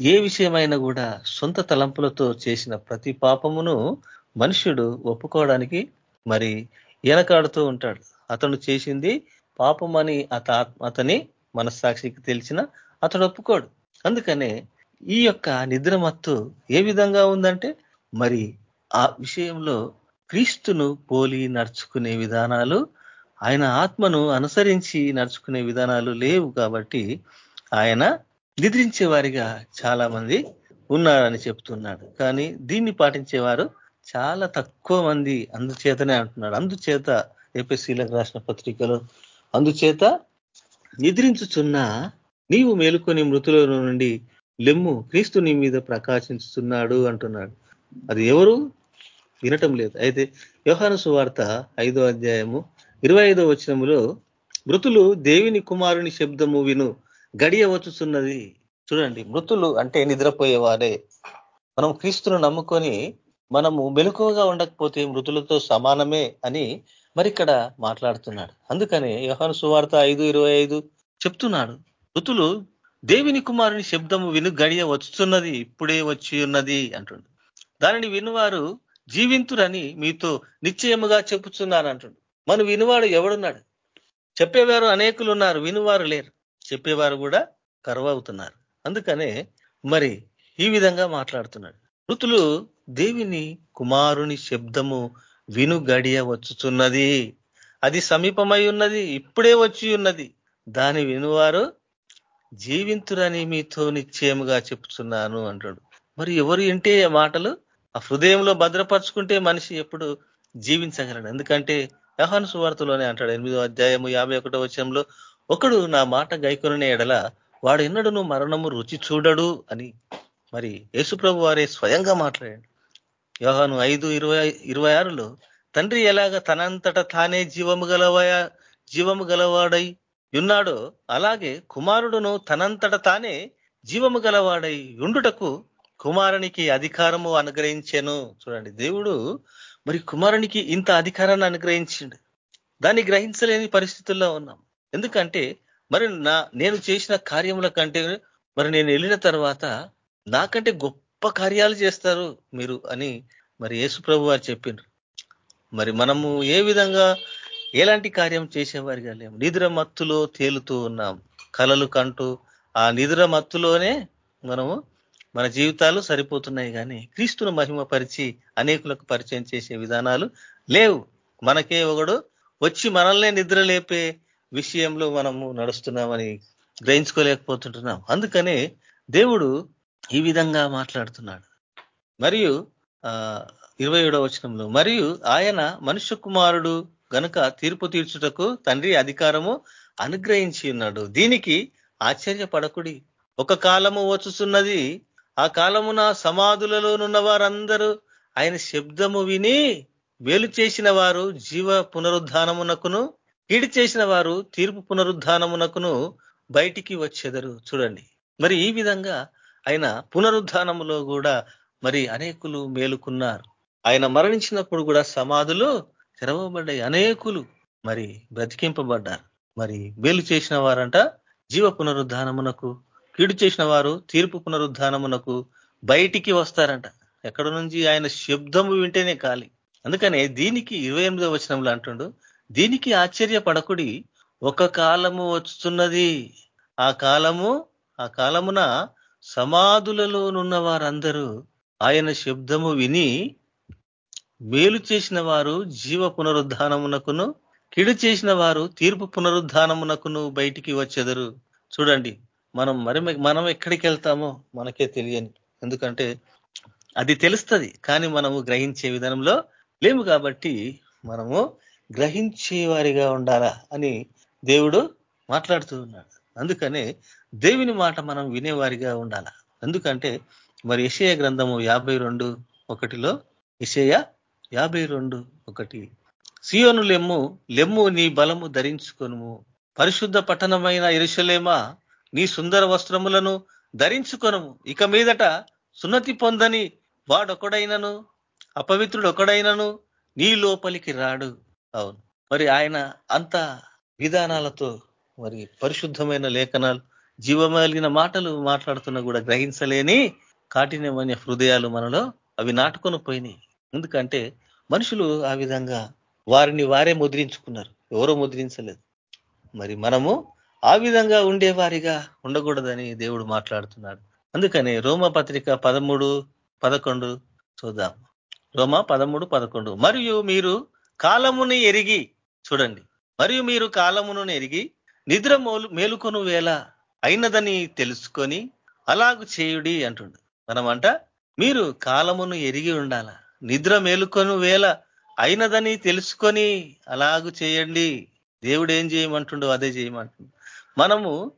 ఏ విషయమైనా కూడా సొంత తలంపులతో చేసిన ప్రతి పాపమును మనుష్యుడు ఒప్పుకోవడానికి మరి ఎనకాడుతూ ఉంటాడు. అతను చేసింది పాపమని అత అతని మనస్సాక్షికి తెలిసిన అతడు ఒప్పుకోడు. అందుకనే ఈ యొక్క నిద్రమత్తు ఏ విధంగా ఉందంటే మరి ఆ విషయంలో క్రీస్తును పోలి నడుచుకునే విధానాలు ఆయన ఆత్మను అనుసరించి నడుచుకునే విధానాలు లేవు కాబట్టి ఆయన నిద్రించే వారిగా చాలా మంది ఉన్నారని చెప్తున్నాడు. కానీ దీన్ని పాటించేవారు చాలా తక్కువ మంది. అందుచేతనే అంటున్నాడు. అందుచేత ఏపీసీలకు రాసిన పత్రికలో అందుచేత నిద్రించుచున్న నీవు మేలుకొని మృతుల నుండి లెమ్ము క్రీస్తు నీ మీద ప్రకాశించుతున్నాడు అంటున్నాడు. అది ఎవరు? వినటం లేదు. అయితే వ్యవహార సువార్త ఐదో అధ్యాయము ఇరవై ఐదో వచనములో మృతులు దేవిని కుమారుని శబ్దము విను గడియ వచ్చుతున్నది చూడండి మృతులు అంటే నిద్రపోయేవారే. మనం క్రీస్తును నమ్ముకొని మనము మెలకువగా ఉండకపోతే మృతులతో సమానమే అని మరి ఇక్కడ మాట్లాడుతున్నాడు. అందుకనే యోహాను సువార్త ఐదు ఇరవై ఐదు చెప్తున్నాడు. మృతులు దేవిని కుమారుని శబ్దము విను గడియ వచ్చుతున్నది ఇప్పుడే వచ్చి ఉన్నది అంటుండు. దానిని వినువారు జీవింతురని మీతో నిశ్చయముగా చెప్పుచున్నాను అంటుండు మన వినువాడు ఎవడున్నాడు? చెప్పేవారు అనేకులు ఉన్నారు వినువారు లేరు. చెప్పేవారు కూడా కరువవుతున్నారు. అందుకనే మరి ఈ విధంగా మాట్లాడుతున్నాడు. మృతులు దేవిని కుమారుని శబ్దము విను గడియ వచ్చుచున్నది. అది సమీపమై ఉన్నది ఇప్పుడే వచ్చి ఉన్నది. దాని వినువారు జీవింతురని మీతో నిశ్చయముగా చెప్తున్నాను అంటాడు. మరి ఎవరు వింటే మాటలు? ఆ హృదయంలో భద్రపరుచుకుంటే మనిషి ఎప్పుడు జీవించగలడు. ఎందుకంటే యహాను సువార్తలోనే అంటాడు ఎనిమిదో అధ్యాయము యాభై ఒకటో వచ్చంలో ఒకడు నా మాట గైకొననే ఎడల వాడు ఎన్నడను మరణము రుచి చూడడు అని మరి యేసుప్రభు వారే స్వయంగా మాట్లాడాడు. యోహాను ఐదు ఇరవై ఇరవై ఆరులో తండ్రి ఎలాగ తనంతట తానే జీవము గలవయ జీవము గలవాడై ఉన్నాడో అలాగే కుమారుడును తనంతట తానే జీవము గలవాడై ఉండుటకు కుమారునికి అధికారము అనుగ్రహించాను. చూడండి దేవుడు మరి కుమారునికి ఇంత అధికారాన్ని అనుగ్రహించిండు. దాన్ని గ్రహించలేని పరిస్థితుల్లో ఉన్నాం. ఎందుకంటే మరి నా నేను చేసిన కార్యముల కంటే మరి నేను వెళ్ళిన తర్వాత నాకంటే గొప్ప కార్యాలు చేస్తారు మీరు అని మరి యేసు ప్రభు వారు చెప్పిండ్రు. మరి మనము ఏ విధంగా ఎలాంటి కార్యం చేసేవారిగా లేము. నిద్ర మత్తులో తేలుతూ ఉన్నాం. కలలు కంటూ ఆ నిద్ర మత్తులోనే మనము మన జీవితాలు సరిపోతున్నాయి కానీ క్రీస్తును మహిమపరిచి అనేకులకు పరిచయం చేసే విధానాలు లేవు. మనకే ఒకడు వచ్చి మనల్నే నిద్ర లేపే విషయంలో మనము నడుస్తున్నామని గ్రహించుకోలేకపోతుంటున్నాం. అందుకనే దేవుడు ఈ విధంగా మాట్లాడుతున్నాడు. మరియు ఆ ఇరవై ఏడవ వచనంలో మరియు ఆయన మనుష్య కుమారుడు గనుక తీర్పు తీర్చుటకు తండ్రి అధికారము అనుగ్రహించి ఉన్నాడు. దీనికి ఆశ్చర్యపడకుడి. ఒక కాలము వచ్చుతున్నది ఆ కాలమున సమాధులలోనున్న వారందరూ ఆయన శబ్దము విని వేలు చేసిన వారు జీవ పునరుద్ధానమునకును కీడి చేసిన వారు తీర్పు పునరుద్ధానమునకును బయటికి వచ్చేదరు. చూడండి. మరి ఈ విధంగా ఆయన పునరుద్ధానములో కూడా మరి అనేకులు మేలుకున్నారు. ఆయన మరణించినప్పుడు కూడా సమాధులు తెరవబడ్డాయి. అనేకులు మరి బ్రతికింపబడ్డారు. మరి వేలు చేసిన వారంట జీవ పునరుద్ధానమునకు కీడు చేసిన వారు తీర్పు పునరుద్ధానమునకు బయటికి వస్తారంట. ఎక్కడ నుంచి? ఆయన శబ్దము వింటేనే కాలి. అందుకనే దీనికి ఇరవై ఎనిమిదో వచనంలో అంటుండు దీనికి ఆశ్చర్యపడకుడి ఒక కాలము వస్తున్నది ఆ కాలము ఆ కాలమున సమాధులలోనున్న వారందరూ ఆయన శబ్దము విని మేలు చేసిన వారు జీవ పునరుద్ధానమునకును కిడు చేసిన వారు తీర్పు పునరుద్ధానమునకును బయటికి వచ్చెదరు. చూడండి మనం మరి మనం ఎక్కడికి వెళ్తామో మనకే తెలియని. ఎందుకంటే అది తెలుస్తుంది కానీ మనము గ్రహించే విధానంలో లేము కాబట్టి మనము గ్రహించే వారిగా ఉండాలా అని దేవుడు మాట్లాడుతూ ఉన్నాడు. అందుకనే దేవుని మాట మనం వినేవారిగా ఉండాలా. ఎందుకంటే మరి ఇషయ గ్రంథము యాభై రెండు ఒకటిలో ఇషయ యాభై రెండు ఒకటి సియోను లెమ్ము లెమ్ము నీ బలము ధరించుకొనుము. పరిశుద్ధ పట్టణమైన ఇరుషలేమా నీ సుందర వస్త్రములను ధరించుకొనము ఇక మీదట సున్నతి పొందని వాడొకడైనను అపవిత్రుడు ఒకడైనను నీ లోపలికి రాడు. అవును. మరి ఆయన అంత విధానాలతో మరి పరిశుద్ధమైన లేఖనాలు జీవమలిగిన మాటలు మాట్లాడుతున్నా కూడా గ్రహించలేని కాఠిన్యమైన హృదయాలు మనలో అవి నాటుకొని పోయినాయి. ఎందుకంటే మనుషులు ఆ విధంగా వారిని వారే ముద్రించుకున్నారు. ఎవరో ముద్రించలేదు. మరి మనము ఆ విధంగా ఉండేవారిగా ఉండకూడదని దేవుడు మాట్లాడుతున్నాడు. అందుకని రోమ పత్రిక పదమూడు పదకొండు చూద్దాం. రోమ పదమూడు పదకొండు. మరియు మీరు కాలమును ఎరిగి చూడండి. మరియు మీరు కాలమును ఎరిగి నిద్ర మేలుకొను వేళ అయినదని తెలుసుకొని అలాగు చేయుడి అంటుండు. మనమంట మీరు కాలమును ఎరిగి ఉండాల? నిద్ర మేలుకొను వేళ అయినదని తెలుసుకొని అలాగు చేయండి. దేవుడు ఏం చేయమంటుండో అదే చేయమంటుండు. మనము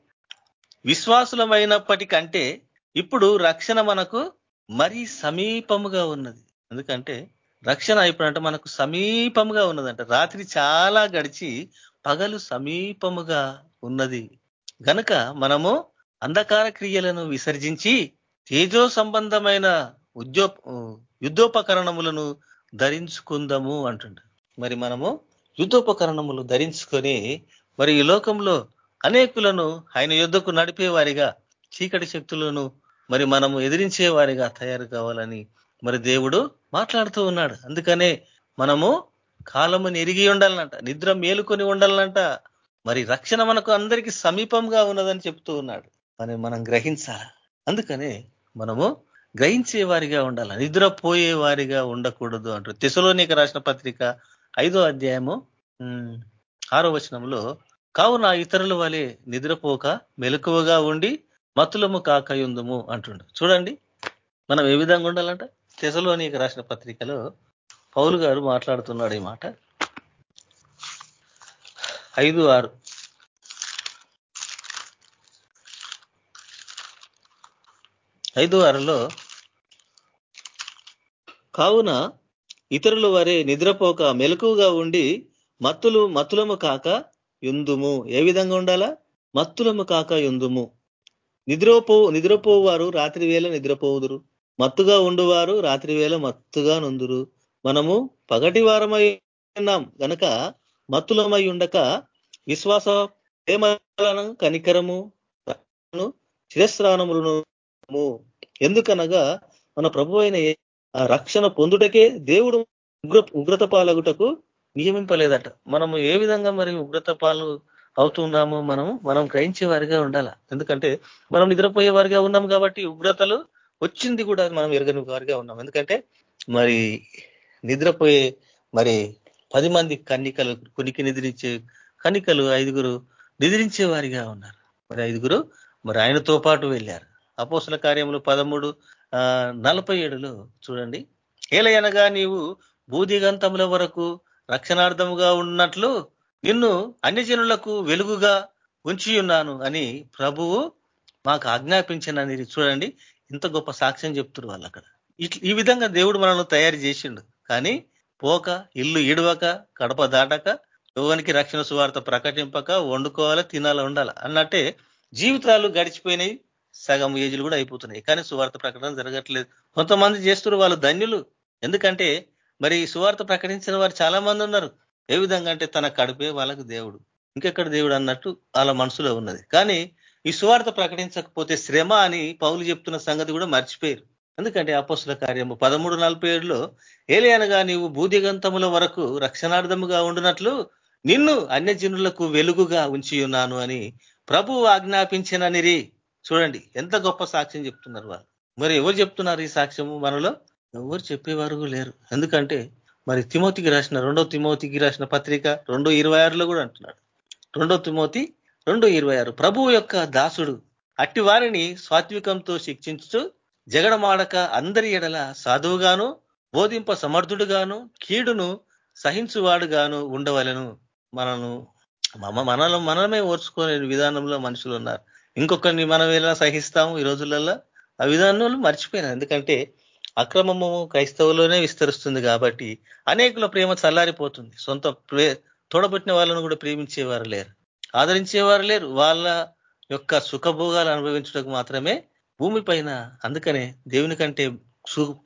విశ్వాసులమైనప్పటికంటే ఇప్పుడు రక్షణ మనకు మరీ సమీపముగా ఉన్నది. ఎందుకంటే రక్షణ అయిపోయినట్టు మనకు సమీపముగా ఉన్నదంట. రాత్రి చాలా గడిచి పగలు సమీపముగా ఉన్నది. గనుక మనము అంధకార క్రియలను విసర్జించి తేజో సంబంధమైన ఉద్యో యుద్ధోపకరణములను ధరించుకుందాము అంటుండ. మరి మనము యుద్ధోపకరణములు ధరించుకొని మరి ఈ లోకంలో అనేకులను ఆయన యుద్ధకు నడిపేవారిగా చీకటి శక్తులను మరి మనము ఎదిరించే వారిగా తయారు కావాలని మరి దేవుడు మాట్లాడుతూ ఉన్నాడు. అందుకనే మనము కాలముని ఎరిగి ఉండాలనంట నిద్ర మేలుకొని ఉండాలనంట మరి రక్షణ మనకు అందరికీ సమీపంగా ఉన్నదని చెప్తూ ఉన్నాడు. మరి మనం గ్రహించాలి? అందుకనే మనము గ్రహించే వారిగా ఉండాలి? నిద్రపోయే వారిగా ఉండకూడదు అంటారు. తెసలోనిక రాసిన పత్రిక ఐదో అధ్యాయము ఆరో వచనంలో కావున ఇతరుల వలె నిద్రపోక మెలకువగా ఉండి మతులము కాకయుందుము అంటుండు. చూడండి మనం ఏ విధంగా ఉండాలంట? తెసలోనికి రాసిన పత్రికలో పౌలు గారు మాట్లాడుతున్నాడు ఈ మాట. ఐదు ఆరు. ఐదు ఆరులో కావున ఇతరుల వారే నిద్రపోక మెలకుగా ఉండి మత్తులు మత్తులము కాక యుందుము. ఏ విధంగా ఉండాలా? మత్తులము కాక యుందుము. నిద్రపో నిద్రపోవారు రాత్రి వేళ నిద్రపోవుదురు. మత్తుగా ఉండువారు రాత్రి వేళ మత్తుగా నొందురు. మనము పగటి వారమై ఉన్నాం. గనక మత్తులమై ఉండక విశ్వాస ప్రేమలను కనికరము శిరస్రానములను ఎందుకనగా మన ప్రభు అయిన రక్షణ పొందుటకే దేవుడు ఉగ్ర ఉగ్రత పాలగుటకు నియమింపలేదట. మనము ఏ విధంగా మరి ఉగ్రత పాలు అవుతున్నాము మనము మనం గ్రహించే వారిగా ఉండాల. ఎందుకంటే మనం నిద్రపోయే వారిగా ఉన్నాం కాబట్టి ఉగ్రతలు వచ్చింది కూడా మనం ఎరగని వారిగా ఉన్నాం. ఎందుకంటే మరి నిద్రపోయే మరి పది మంది కన్నికలు కునికి నిద్రించే కన్నికలు ఐదుగురు నిద్రించే వారిగా ఉన్నారు. మరి ఐదుగురు మరి ఆయనతో పాటు వెళ్ళారు. అపోసల కార్యములు పదమూడు నలభై ఏడులో చూడండి. ఏలయనగా నీవు బూదిగంతముల వరకు రక్షణార్థముగా ఉన్నట్లు నిన్ను అన్యజనులకు వెలుగుగా ఉంచి ఉన్నాను అని ప్రభువు మాకు ఆజ్ఞాపించినని చూడండి ఇంత గొప్ప సాక్ష్యం చెప్తున్నారు వాళ్ళు అక్కడ. ఈ విధంగా దేవుడు మనల్ని తయారు చేసిండు. కానీ పోక ఇల్లు ఇడవక కడప దాటక యోగానికి రక్షణ సువార్త ప్రకటింపక వండుకోవాలి తినాలా ఉండాలి అన్నట్టే జీవితాలు గడిచిపోయినాయి. సగం ఏజులు కూడా అయిపోతున్నాయి. కానీ సువార్త ప్రకటన జరగట్లేదు. కొంతమంది చేస్తున్నారు వాళ్ళు ధన్యులు. ఎందుకంటే మరి సువార్త ప్రకటించిన వారు చాలా మంది ఉన్నారు. ఏ విధంగా అంటే తన కడుపే వాళ్ళకు దేవుడు. ఇంకెక్కడ దేవుడు అన్నట్టు వాళ్ళ మనసులో ఉన్నది. కానీ ఈ సువార్త ప్రకటించకపోతే శ్రమ అని పౌలు చెప్తున్న సంగతి కూడా మర్చిపోయారు. ఎందుకంటే అపస్సుల కార్యము పదమూడు నలభై ఏడులో ఏలియనగా అనగా నీవు భూదిగంతముల వరకు రక్షణార్థముగా ఉండినట్లు నిన్ను అన్యజనులకు వెలుగుగా ఉంచి ఉన్నాను అని ప్రభు ఆజ్ఞాపించిననిరి. చూడండి ఎంత గొప్ప సాక్ష్యం చెప్తున్నారు వాళ్ళు. మరి ఎవరు చెప్తున్నారు ఈ సాక్ష్యము మనలో? ఎవరు చెప్పేవారు లేరు. ఎందుకంటే మరి తిమోతికి రాసిన రెండో తిమోతికి రాసిన పత్రిక రెండో ఇరవై ఆరులో కూడా అంటున్నాడు. రెండో తిమోతి రెండో ఇరవై ఆరు. ప్రభువు యొక్క దాసుడు. అట్టి వారిని సాత్వికంతో శిక్షించుతూ జగడమాడక అందరి ఎడల సాధువుగాను బోధింప సమర్థుడుగాను కీడును సహించువాడుగాను ఉండవలను. మనను మనలో మనమే ఓర్చుకునే విధానంలో మనుషులు ఉన్నారు. ఇంకొకరిని మనం ఎలా సహిస్తాము ఈ రోజులలో ఆ విధానంలో మర్చిపోయినారు. ఎందుకంటే అక్రమము క్రైస్తవులోనే విస్తరిస్తుంది కాబట్టి అనేకుల ప్రేమ చల్లారిపోతుంది. సొంత తోడబుట్టిన వాళ్ళను కూడా ప్రేమించేవారు లేరు. ఆదరించేవారు లేరు. వాళ్ళ యొక్క సుఖభోగాలు అనుభవించడానికి మాత్రమే భూమి పైన అందుకనే దేవుని కంటే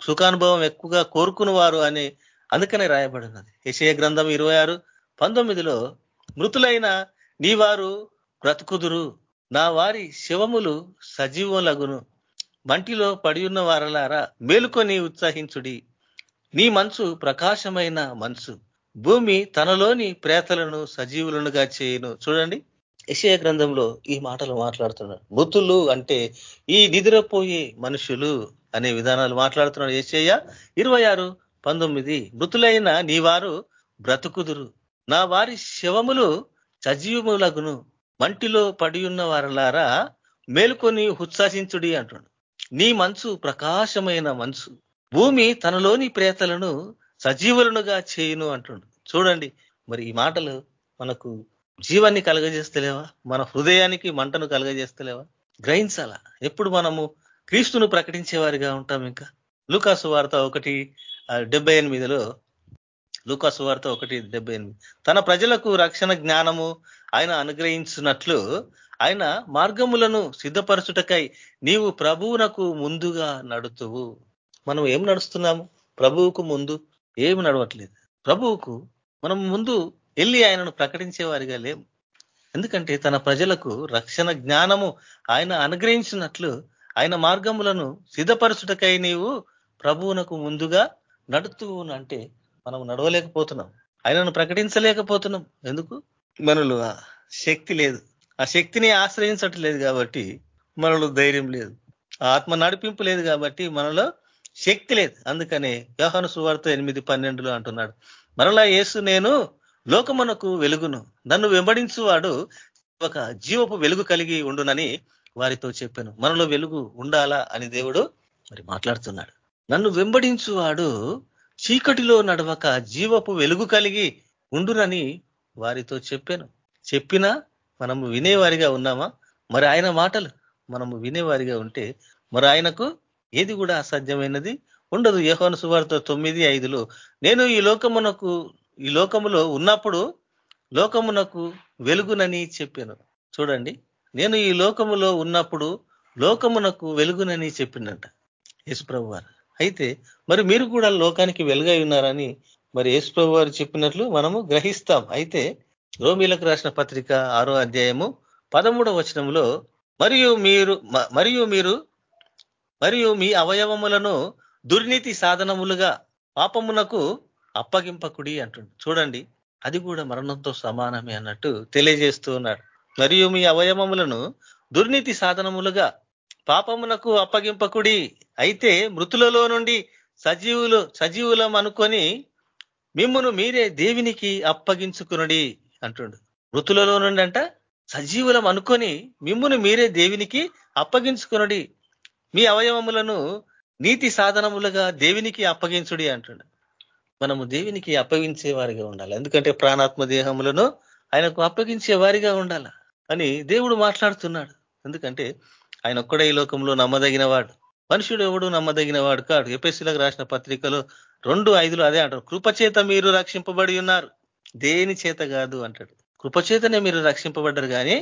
సుఖానుభవం ఎక్కువగా కోరుకుని వారు అని అందుకనే రాయబడినది. యశయ గ్రంథం ఇరవై ఆరు పంతొమ్మిదిలో మృతులైన నీ వారు బ్రతుకుదురు. నా వారి శవములు సజీవులగును మంటిలో పడి ఉన్న వారలారా మేలుకొని ఉత్సాహించుడి. నీ మనసు ప్రకాశమైన మనసు. భూమి తనలోని ప్రేతలను సజీవులనుగా చేయను. చూడండి. యశయ గ్రంథంలో ఈ మాటలు మాట్లాడుతున్నాడు మృతులు అంటే ఈ నిద్రపోయే మనుషులు అనే విధానాలు మాట్లాడుతున్నాడు యశయ్య ఇరవై ఆరు పంతొమ్మిది. మృతులైన నీ వారు బ్రతుకుదురు. నా వారి శవములు సజీవములగును. మంటిలో పడి ఉన్న వారలారా మేలుకొని ఉత్సాహించుడి అంటున్నాడు. నీ మనసు ప్రకాశమైన మనసు. భూమి తనలోని ప్రేతలను సజీవులనుగా చేయును అంటుండు. చూడండి మరి ఈ మాటలు మనకు జీవాన్ని కలగజేస్తలేవా? మన హృదయానికి మంటను కలగజేస్తలేవా? గ్రహించాలా? ఎప్పుడు మనము క్రీస్తును ప్రకటించే వారిగా ఉంటాం ఇంకా? లూకాసు వార్త ఒకటి డెబ్బై ఎనిమిదిలో లూకాసు వార్త ఒకటి డెబ్బై ఎనిమిది. తన ప్రజలకు రక్షణ జ్ఞానము ఆయన అనుగ్రహించినట్లు ఆయన మార్గములను సిద్ధపరచుటకై నీవు ప్రభువునకు ముందుగా నడుతువు. మనం ఏం నడుస్తున్నాము? ప్రభువుకు ముందు ఏమి నడవట్లేదు. ప్రభువుకు మనం ముందు వెళ్ళి ఆయనను ప్రకటించే వారిగా లేము ఎందుకంటే తన ప్రజలకు రక్షణ జ్ఞానము ఆయన అనుగ్రహించినట్లు ఆయన మార్గములను సిద్ధపరచుటకై నీవు ప్రభువునకు ముందుగా నడుతూ అంటే మనం నడవలేకపోతున్నాం. ఆయనను ప్రకటించలేకపోతున్నాం. ఎందుకు? మనలో శక్తి లేదు. ఆ శక్తిని ఆశ్రయించట్లేదు కాబట్టి మనలో ధైర్యం లేదు. ఆత్మ నడిపింపు లేదు కాబట్టి మనలో శక్తి లేదు. అందుకనే వ్యవహాను సువార్త ఎనిమిది పన్నెండులో అంటున్నాడు. మరలా యేసు నేను లోకమునకు వెలుగును. నన్ను వెంబడించువాడు ఒక జీవపు వెలుగు కలిగి ఉండునని వారితో చెప్పాను. మనలో వెలుగు ఉండాలా అని దేవుడు మరి మాట్లాడుతున్నాడు. నన్ను వెంబడించువాడు చీకటిలో నడవక జీవపు వెలుగు కలిగి ఉండునని వారితో చెప్పాను. చెప్పినా మనము వినేవారిగా ఉన్నామా? మరి ఆయన మాటలు మనము వినేవారిగా ఉంటే మరి ఆయనకు ఏది కూడా అసాధ్యమైనది? ఉండదు. యహోన సువార్త తొమ్మిది ఐదులో నేను ఈ లోకమునకు ఈ లోకములో ఉన్నప్పుడు లోకమునకు వెలుగునని చెప్పాను. చూడండి. నేను ఈ లోకములో ఉన్నప్పుడు లోకమునకు వెలుగునని చెప్పిందంట యేసుప్రభు వారు అయితే మరి మీరు కూడా లోకానికి వెలుగై ఉన్నారని మరి యేసుప్రభు వారు చెప్పినట్లు మనము గ్రహిస్తాం. అయితే రోమిలకు రాసిన పత్రిక ఆరో అధ్యాయము పదమూడవ వచనంలో మరియు మీరు మరియు మీరు మరియు మీ అవయవములను దుర్నీతి సాధనములుగా పాపమునకు అప్పగింపకుడి అంటుండు. చూడండి అది కూడా మరణంతో సమానమే అన్నట్టు తెలియజేస్తూ ఉన్నాడు. మరియు మీ అవయవములను దుర్నీతి సాధనములుగా పాపమునకు అప్పగింపకుడి అయితే మృతులలో నుండి సజీవులు సజీవులం అనుకొని మిమ్మును మీరే దేవునికి అప్పగించుకునడి. అంటుండు. మృతులలో నుండి అంట సజీవులం అనుకొని మిమ్మును మీరే దేవునికి అప్పగించుకునడి. మీ అవయవములను నీతి సాధనములుగా దేవునికి అప్పగించుడి అంటుండు. మనము దేవునికి అప్పగించే వారిగా ఉండాలి. ఎందుకంటే ప్రాణాత్మ దేహములను ఆయనకు అప్పగించే వారిగా ఉండాల అని దేవుడు మాట్లాడుతున్నాడు. ఎందుకంటే ఆయన ఒక్కడే ఈ లోకంలో నమ్మదగిన వాడు మనుషుడు ఎవడు నమ్మదగిన వాడు కాడు. ఎపిఎస్సీలకు రాసిన పత్రికలో రెండు ఐదులు అదే అంటారు. కృపచేత మీరు రక్షింపబడి ఉన్నారు. దేని చేత కాదు అంటాడు. కృపచేతనే మీరు రక్షింపబడ్డారు కానీ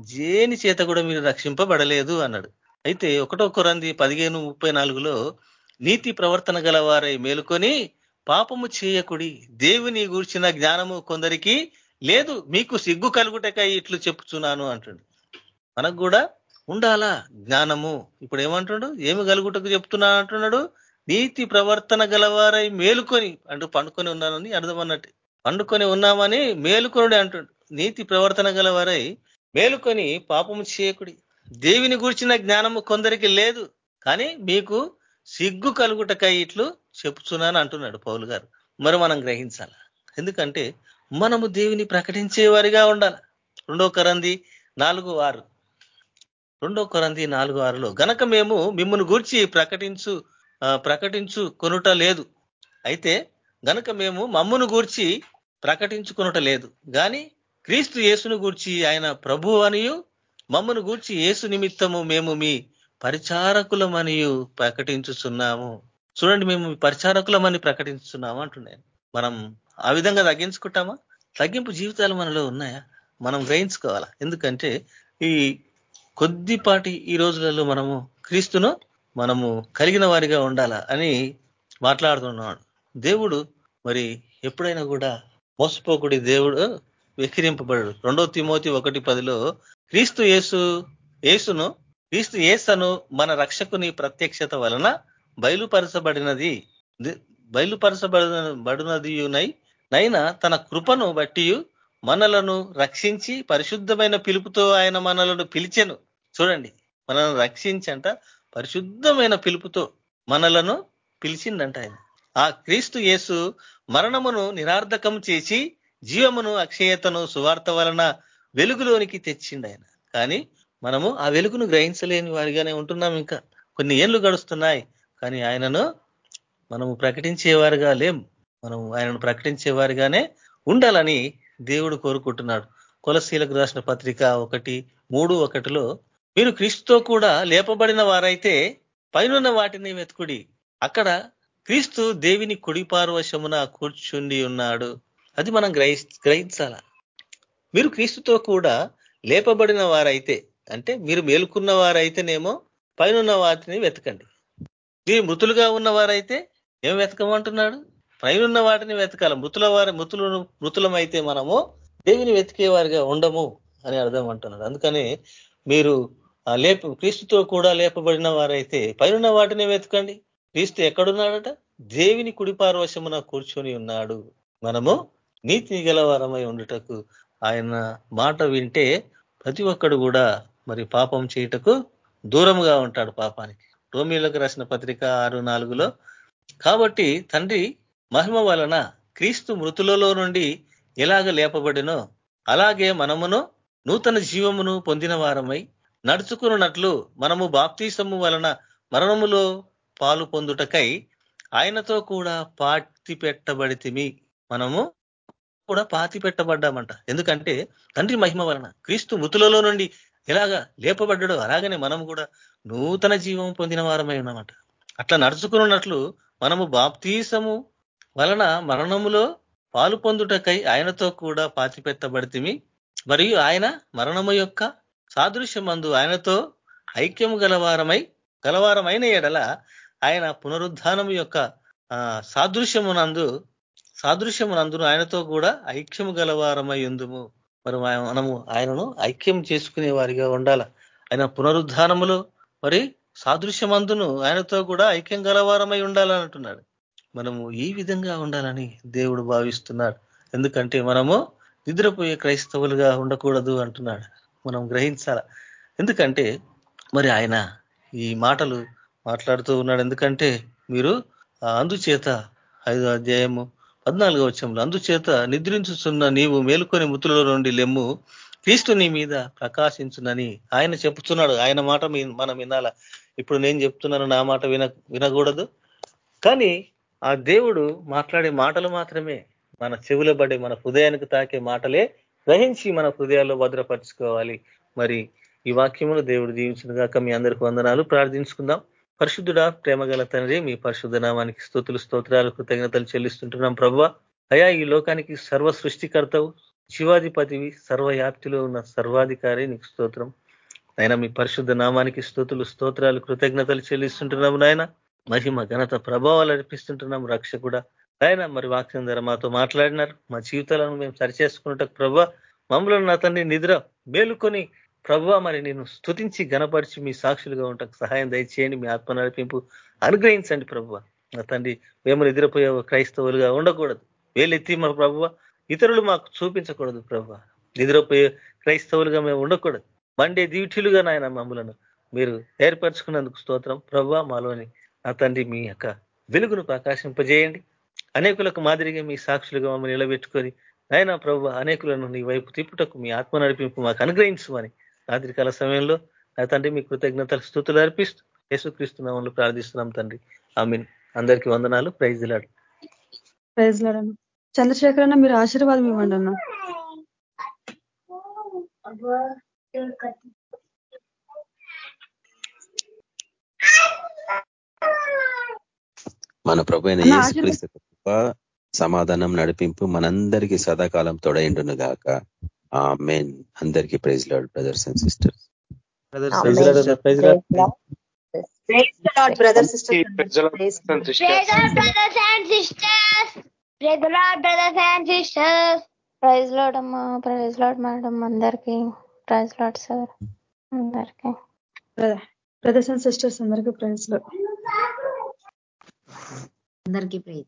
దేని చేత కూడా మీరు రక్షింపబడలేదు అన్నాడు. అయితే ఒకటో కొరంది పదిహేను ముప్పై నాలుగులో నీతి ప్రవర్తన గలవారై మేలుకొని పాపము చేయకుడి దేవుని గూర్చిన జ్ఞానము కొందరికి లేదు మీకు సిగ్గు కలుగుటకై ఇట్లు చెప్పుచున్నాను అంటుండు. మనకు కూడా ఉండాలా జ్ఞానము? ఇప్పుడు ఏమంటున్నాడు ఏమి కలుగుటకు చెప్తున్నా అంటున్నాడు? నీతి ప్రవర్తన గలవారై మేలుకొని అంటూ పండుకొని ఉన్నానని అర్థం అన్నట్టు. పండుకొని ఉన్నామని మేలుకొనుడి అంటుడు నీతి ప్రవర్తన గలవారై మేలుకొని పాపము చేయకుడి. దేవిని గూర్చిన జ్ఞానము కొందరికి లేదు కానీ మీకు సిగ్గు కలుగుటకై ఇట్లు చెప్తున్నాను అంటున్నాడు పౌలు గారు. మరి మనం గ్రహించాల? ఎందుకంటే మనము దేవిని ప్రకటించే వారిగా ఉండాలి. రెండో కరంది నాలుగు ఆరు. రెండో కొరంది నాలుగు ఆరులో గనక మేము మిమ్మల్ని గూర్చి ప్రకటించు ప్రకటించు కొనుట లేదు. అయితే గనక మేము మమ్మును గూర్చి ప్రకటించుకొనుట లేదు. కానీ క్రీస్తు యేసును గూర్చి ఆయన ప్రభు అనియు మమ్మను గూర్చి యేసు నిమిత్తము మేము మీ పరిచారకులమనియు ప్రకటించుతున్నాము చూడండి మేము పరిచారకులమని ప్రకటించుతున్నాము అంటున్నాను మనం ఆ విధంగా తగ్గించుకుంటామా? తగ్గింపు జీవితాలు మనలో ఉన్నాయా? మనం గ్రహించుకోవాలా? ఎందుకంటే ఈ కొద్దిపాటి ఈ రోజులలో మనము క్రీస్తును మనము కలిగిన వారిగా ఉండాలా అని మాట్లాడుతున్నాడు. దేవుడు మరి ఎప్పుడైనా కూడా మోసపోకుడి దేవుడు వెక్కిరింపబడు రెండో తిమోతి ఒకటి పదిలో క్రీస్తు యేసు యేసును క్రీస్తు యేసను మన రక్షకుని ప్రత్యక్షత వలన బయలుపరచబడినది. బయలుపరచబడినది నైనా తన కృపను బట్టి మనలను రక్షించి పరిశుద్ధమైన పిలుపుతో ఆయన మనలను పిలిచెను. చూడండి మనల్ని రక్షించంట పరిశుద్ధమైన పిలుపుతో మనలను పిలిచిందంట ఆయన. ఆ క్రీస్తు యేసు మరణమును నిరార్థకం చేసి జీవమును అక్షయతను సువార్త వలన వెలుగులోనికి తెచ్చిండు ఆయన. కానీ మనము ఆ వెలుగును గ్రహించలేని వారిగానే ఉంటున్నాం ఇంకా. కొన్ని ఏళ్ళు గడుస్తున్నాయి కానీ ఆయనను మనము ప్రకటించేవారుగా లేం. మనం ఆయనను ప్రకటించేవారుగానే ఉండాలని దేవుడు కోరుకుంటున్నాడు. కొలశీలకు రాసిన పత్రిక ఒకటి మూడు ఒకటిలో మీరు క్రీస్తుతో కూడా లేపబడిన వారైతే పైనున్న వాటిని వెతుకుడి. అక్కడ క్రీస్తు దేవిని కుడిపార్వశమున కూర్చుండి ఉన్నాడు. అది మనం గ్రహి గ్రహించాల. మీరు క్రీస్తుతో కూడా లేపబడిన వారైతే అంటే మీరు మేలుకున్న వారైతేనేమో పైన వాటిని వెతకండి. మీరు మృతులుగా ఉన్న వారైతే ఏం వెతకమంటున్నాడు? పైనున్న వాటిని వెతకాలి. మృతుల వారి మృతులను మృతులమైతే మనము దేవిని వెతికేవారిగా ఉండము అని అర్థం అంటున్నాడు. అందుకని మీరు లేప క్రీస్తుతో కూడా లేపబడిన వారైతే పైన వాటిని వెతకండి. క్రీస్తు ఎక్కడున్నాడట? దేవిని కుడిపార్వశమున కూర్చొని ఉన్నాడు. మనము నీతి గలవారమై ఉండుటకు ఆయన మాట వింటే ప్రతి ఒక్కడు కూడా మరి పాపం చేయుటకు దూరముగా ఉంటాడు పాపానికి. రోమిలకు రాసిన పత్రిక ఆరు నాలుగులో కాబట్టి తండ్రి మహిమ వలన క్రీస్తు మృతులలో నుండి ఎలాగ లేపబడినో అలాగే మనమును నూతన జీవమును పొందిన వారమై నడుచుకున్నట్లు మనము బాప్తీసము వలన మరణములో పాలు పొందుటకై ఆయనతో కూడా పాతి పెట్టబడితిమి. మనము కూడా పాతి పెట్టబడ్డామంట. ఎందుకంటే తండ్రి మహిమ వలన క్రీస్తు మృతులలో నుండి ఎలాగా లేపబడ్డాడో అలాగనే మనం కూడా నూతన జీవం పొందిన వారమై ఉన్నామంట. అట్లా నడుచుకున్నట్లు మనము బాప్తీసము వలన మరణములో పాలు పొందుటకై ఆయనతో కూడా పాతి పెట్టబడితిమి. మరియు ఆయన మరణము యొక్క సాదృశ్యమందు ఆయనతో ఐక్యము గలవారమై గలవారమైన ఎడల ఆయన పునరుద్ధానం యొక్క సాదృశ్యమునందు సాదృశ్యమునందును ఆయనతో కూడా ఐక్యము గలవారమై ఉందుము. మరి మనము ఆయనను ఐక్యం చేసుకునే వారిగా ఉండాల. ఆయన పునరుద్ధానములో మరి సాదృశ్యమందును ఆయనతో కూడా ఐక్యం గలవారమై ఉండాలంటున్నాడు మనము ఈ విధంగా ఉండాలని దేవుడు భావిస్తున్నాడు. ఎందుకంటే మనము నిద్రపోయే క్రైస్తవులుగా ఉండకూడదు అంటున్నాడు. మనం గ్రహించాల. ఎందుకంటే మరి ఆయన ఈ మాటలు మాట్లాడుతూ ఉన్నాడు. ఎందుకంటే మీరు అందుచేత ఐదో అధ్యాయము పద్నాలుగో వచ్చంలో అందుచేత నిద్రించుతున్న నీవు మేలుకొని మృతుల నుండి లెమ్ము క్రీస్తు నీ మీద ప్రకాశించునని ఆయన చెప్తున్నాడు ఆయన మాట మనం వినాల? ఇప్పుడు నేను చెప్తున్నాను నా మాట విన వినకూడదు. కానీ ఆ దేవుడు మాట్లాడే మాటలు మాత్రమే మన చెవుల పడే మన హృదయానికి తాకే మాటలే గ్రహించి మన హృదయాల్లో భద్రపరచుకోవాలి. మరి ఈ వాక్యములు దేవుడు దీవించిన గాక మీ అందరికి వందనాలు. ప్రార్థించుకుందాం. పరిశుద్ధుడా ప్రేమగల తండ్రి మీ పరిశుద్ధ నామానికి స్థుతులు స్తోత్రాలు కృతజ్ఞతలు చెల్లిస్తుంటున్నాం ప్రభు అయా ఈ లోకానికి సర్వ సృష్టికర్తవు శివాధిపతివి సర్వయాప్తిలో ఉన్న సర్వాధికారి నీకు స్తోత్రం. ఆయన మీ పరిశుద్ధ నామానికి స్థుతులు స్తోత్రాలు కృతజ్ఞతలు చెల్లిస్తుంటున్నాం నాయన. మహిమ ఘనత ప్రభావాలు అర్పిస్తుంటున్నాం రక్షకుడా. ఆయన మరి వాక్యం ద్వారా మాతో మాట్లాడినారు. మా జీవితాలను మేము సరిచేసుకున్నట్టు ప్రభా మమ్మల్ని నా తండ్రి నిద్ర మేలుకొని ప్రభు మరి నేను స్తుతించి గణపరిచి మీ సాక్షులుగా ఉంటాకు సహాయం దయచేయండి మీ ఆత్మ నడిపింపు అనుగ్రహించండి ప్రభు. నా తండ్రి మేము నిద్రపోయే క్రైస్తవులుగా ఉండకూడదు. వేలెత్తి మా ప్రభు ఇతరులు మాకు చూపించకూడదు ప్రభు. నిద్రపోయే క్రైస్తవులుగా మేము ఉండకూడదు. మండే దీవిఠులుగా నాయన మమ్మలను మీరు ఏర్పరచుకున్నందుకు స్తోత్రం. ప్రభు మాలోని నా తండ్రి మీ యొక్క వెలుగును ప్రకాశింపజేయండి. అనేకులకు మాదిరిగా మీ సాక్షులుగా మమ్మల్ని నిలబెట్టుకొని నాయన ప్రభు అనేకులను నీ వైపు తిప్పుటకు మీ ఆత్మ నడిపింపు మాకు అనుగ్రహించమని రాత్రికాల సమయంలో నా తండ్రి మీ కృతజ్ఞతలు స్థుతులు అర్పిస్తూ యేసుక్రీస్తున్నామని ప్రార్థిస్తున్నాం తండ్రి. ఆమెన్. అందరికీ వందనాలు. ప్రైజ్ లాడు ప్రైజ్ లాడను చంద్రశేఖర్ అన్న మీరు ఆశీర్వాదం ఇవ్వండి అన్న. మన ప్రభు అయిన యేసుక్రీస్తు సమాధానం నడిపింపు మనందరికీ సదాకాలం తొడైండును గాక. ఆ మెయిన్ అందరికీ praise lord brothers and sisters. Praise lord అమ్మా ప్రైజ్ లాడ్ మేడం అందరికి. ప్రైజ్ లాడ్ సార్ అందరికి. బ్రదర్స్ అండ్ సిస్టర్స్ అందరికీ ప్రైజ్ లాడ్. అందరికీ ప్రైజ్.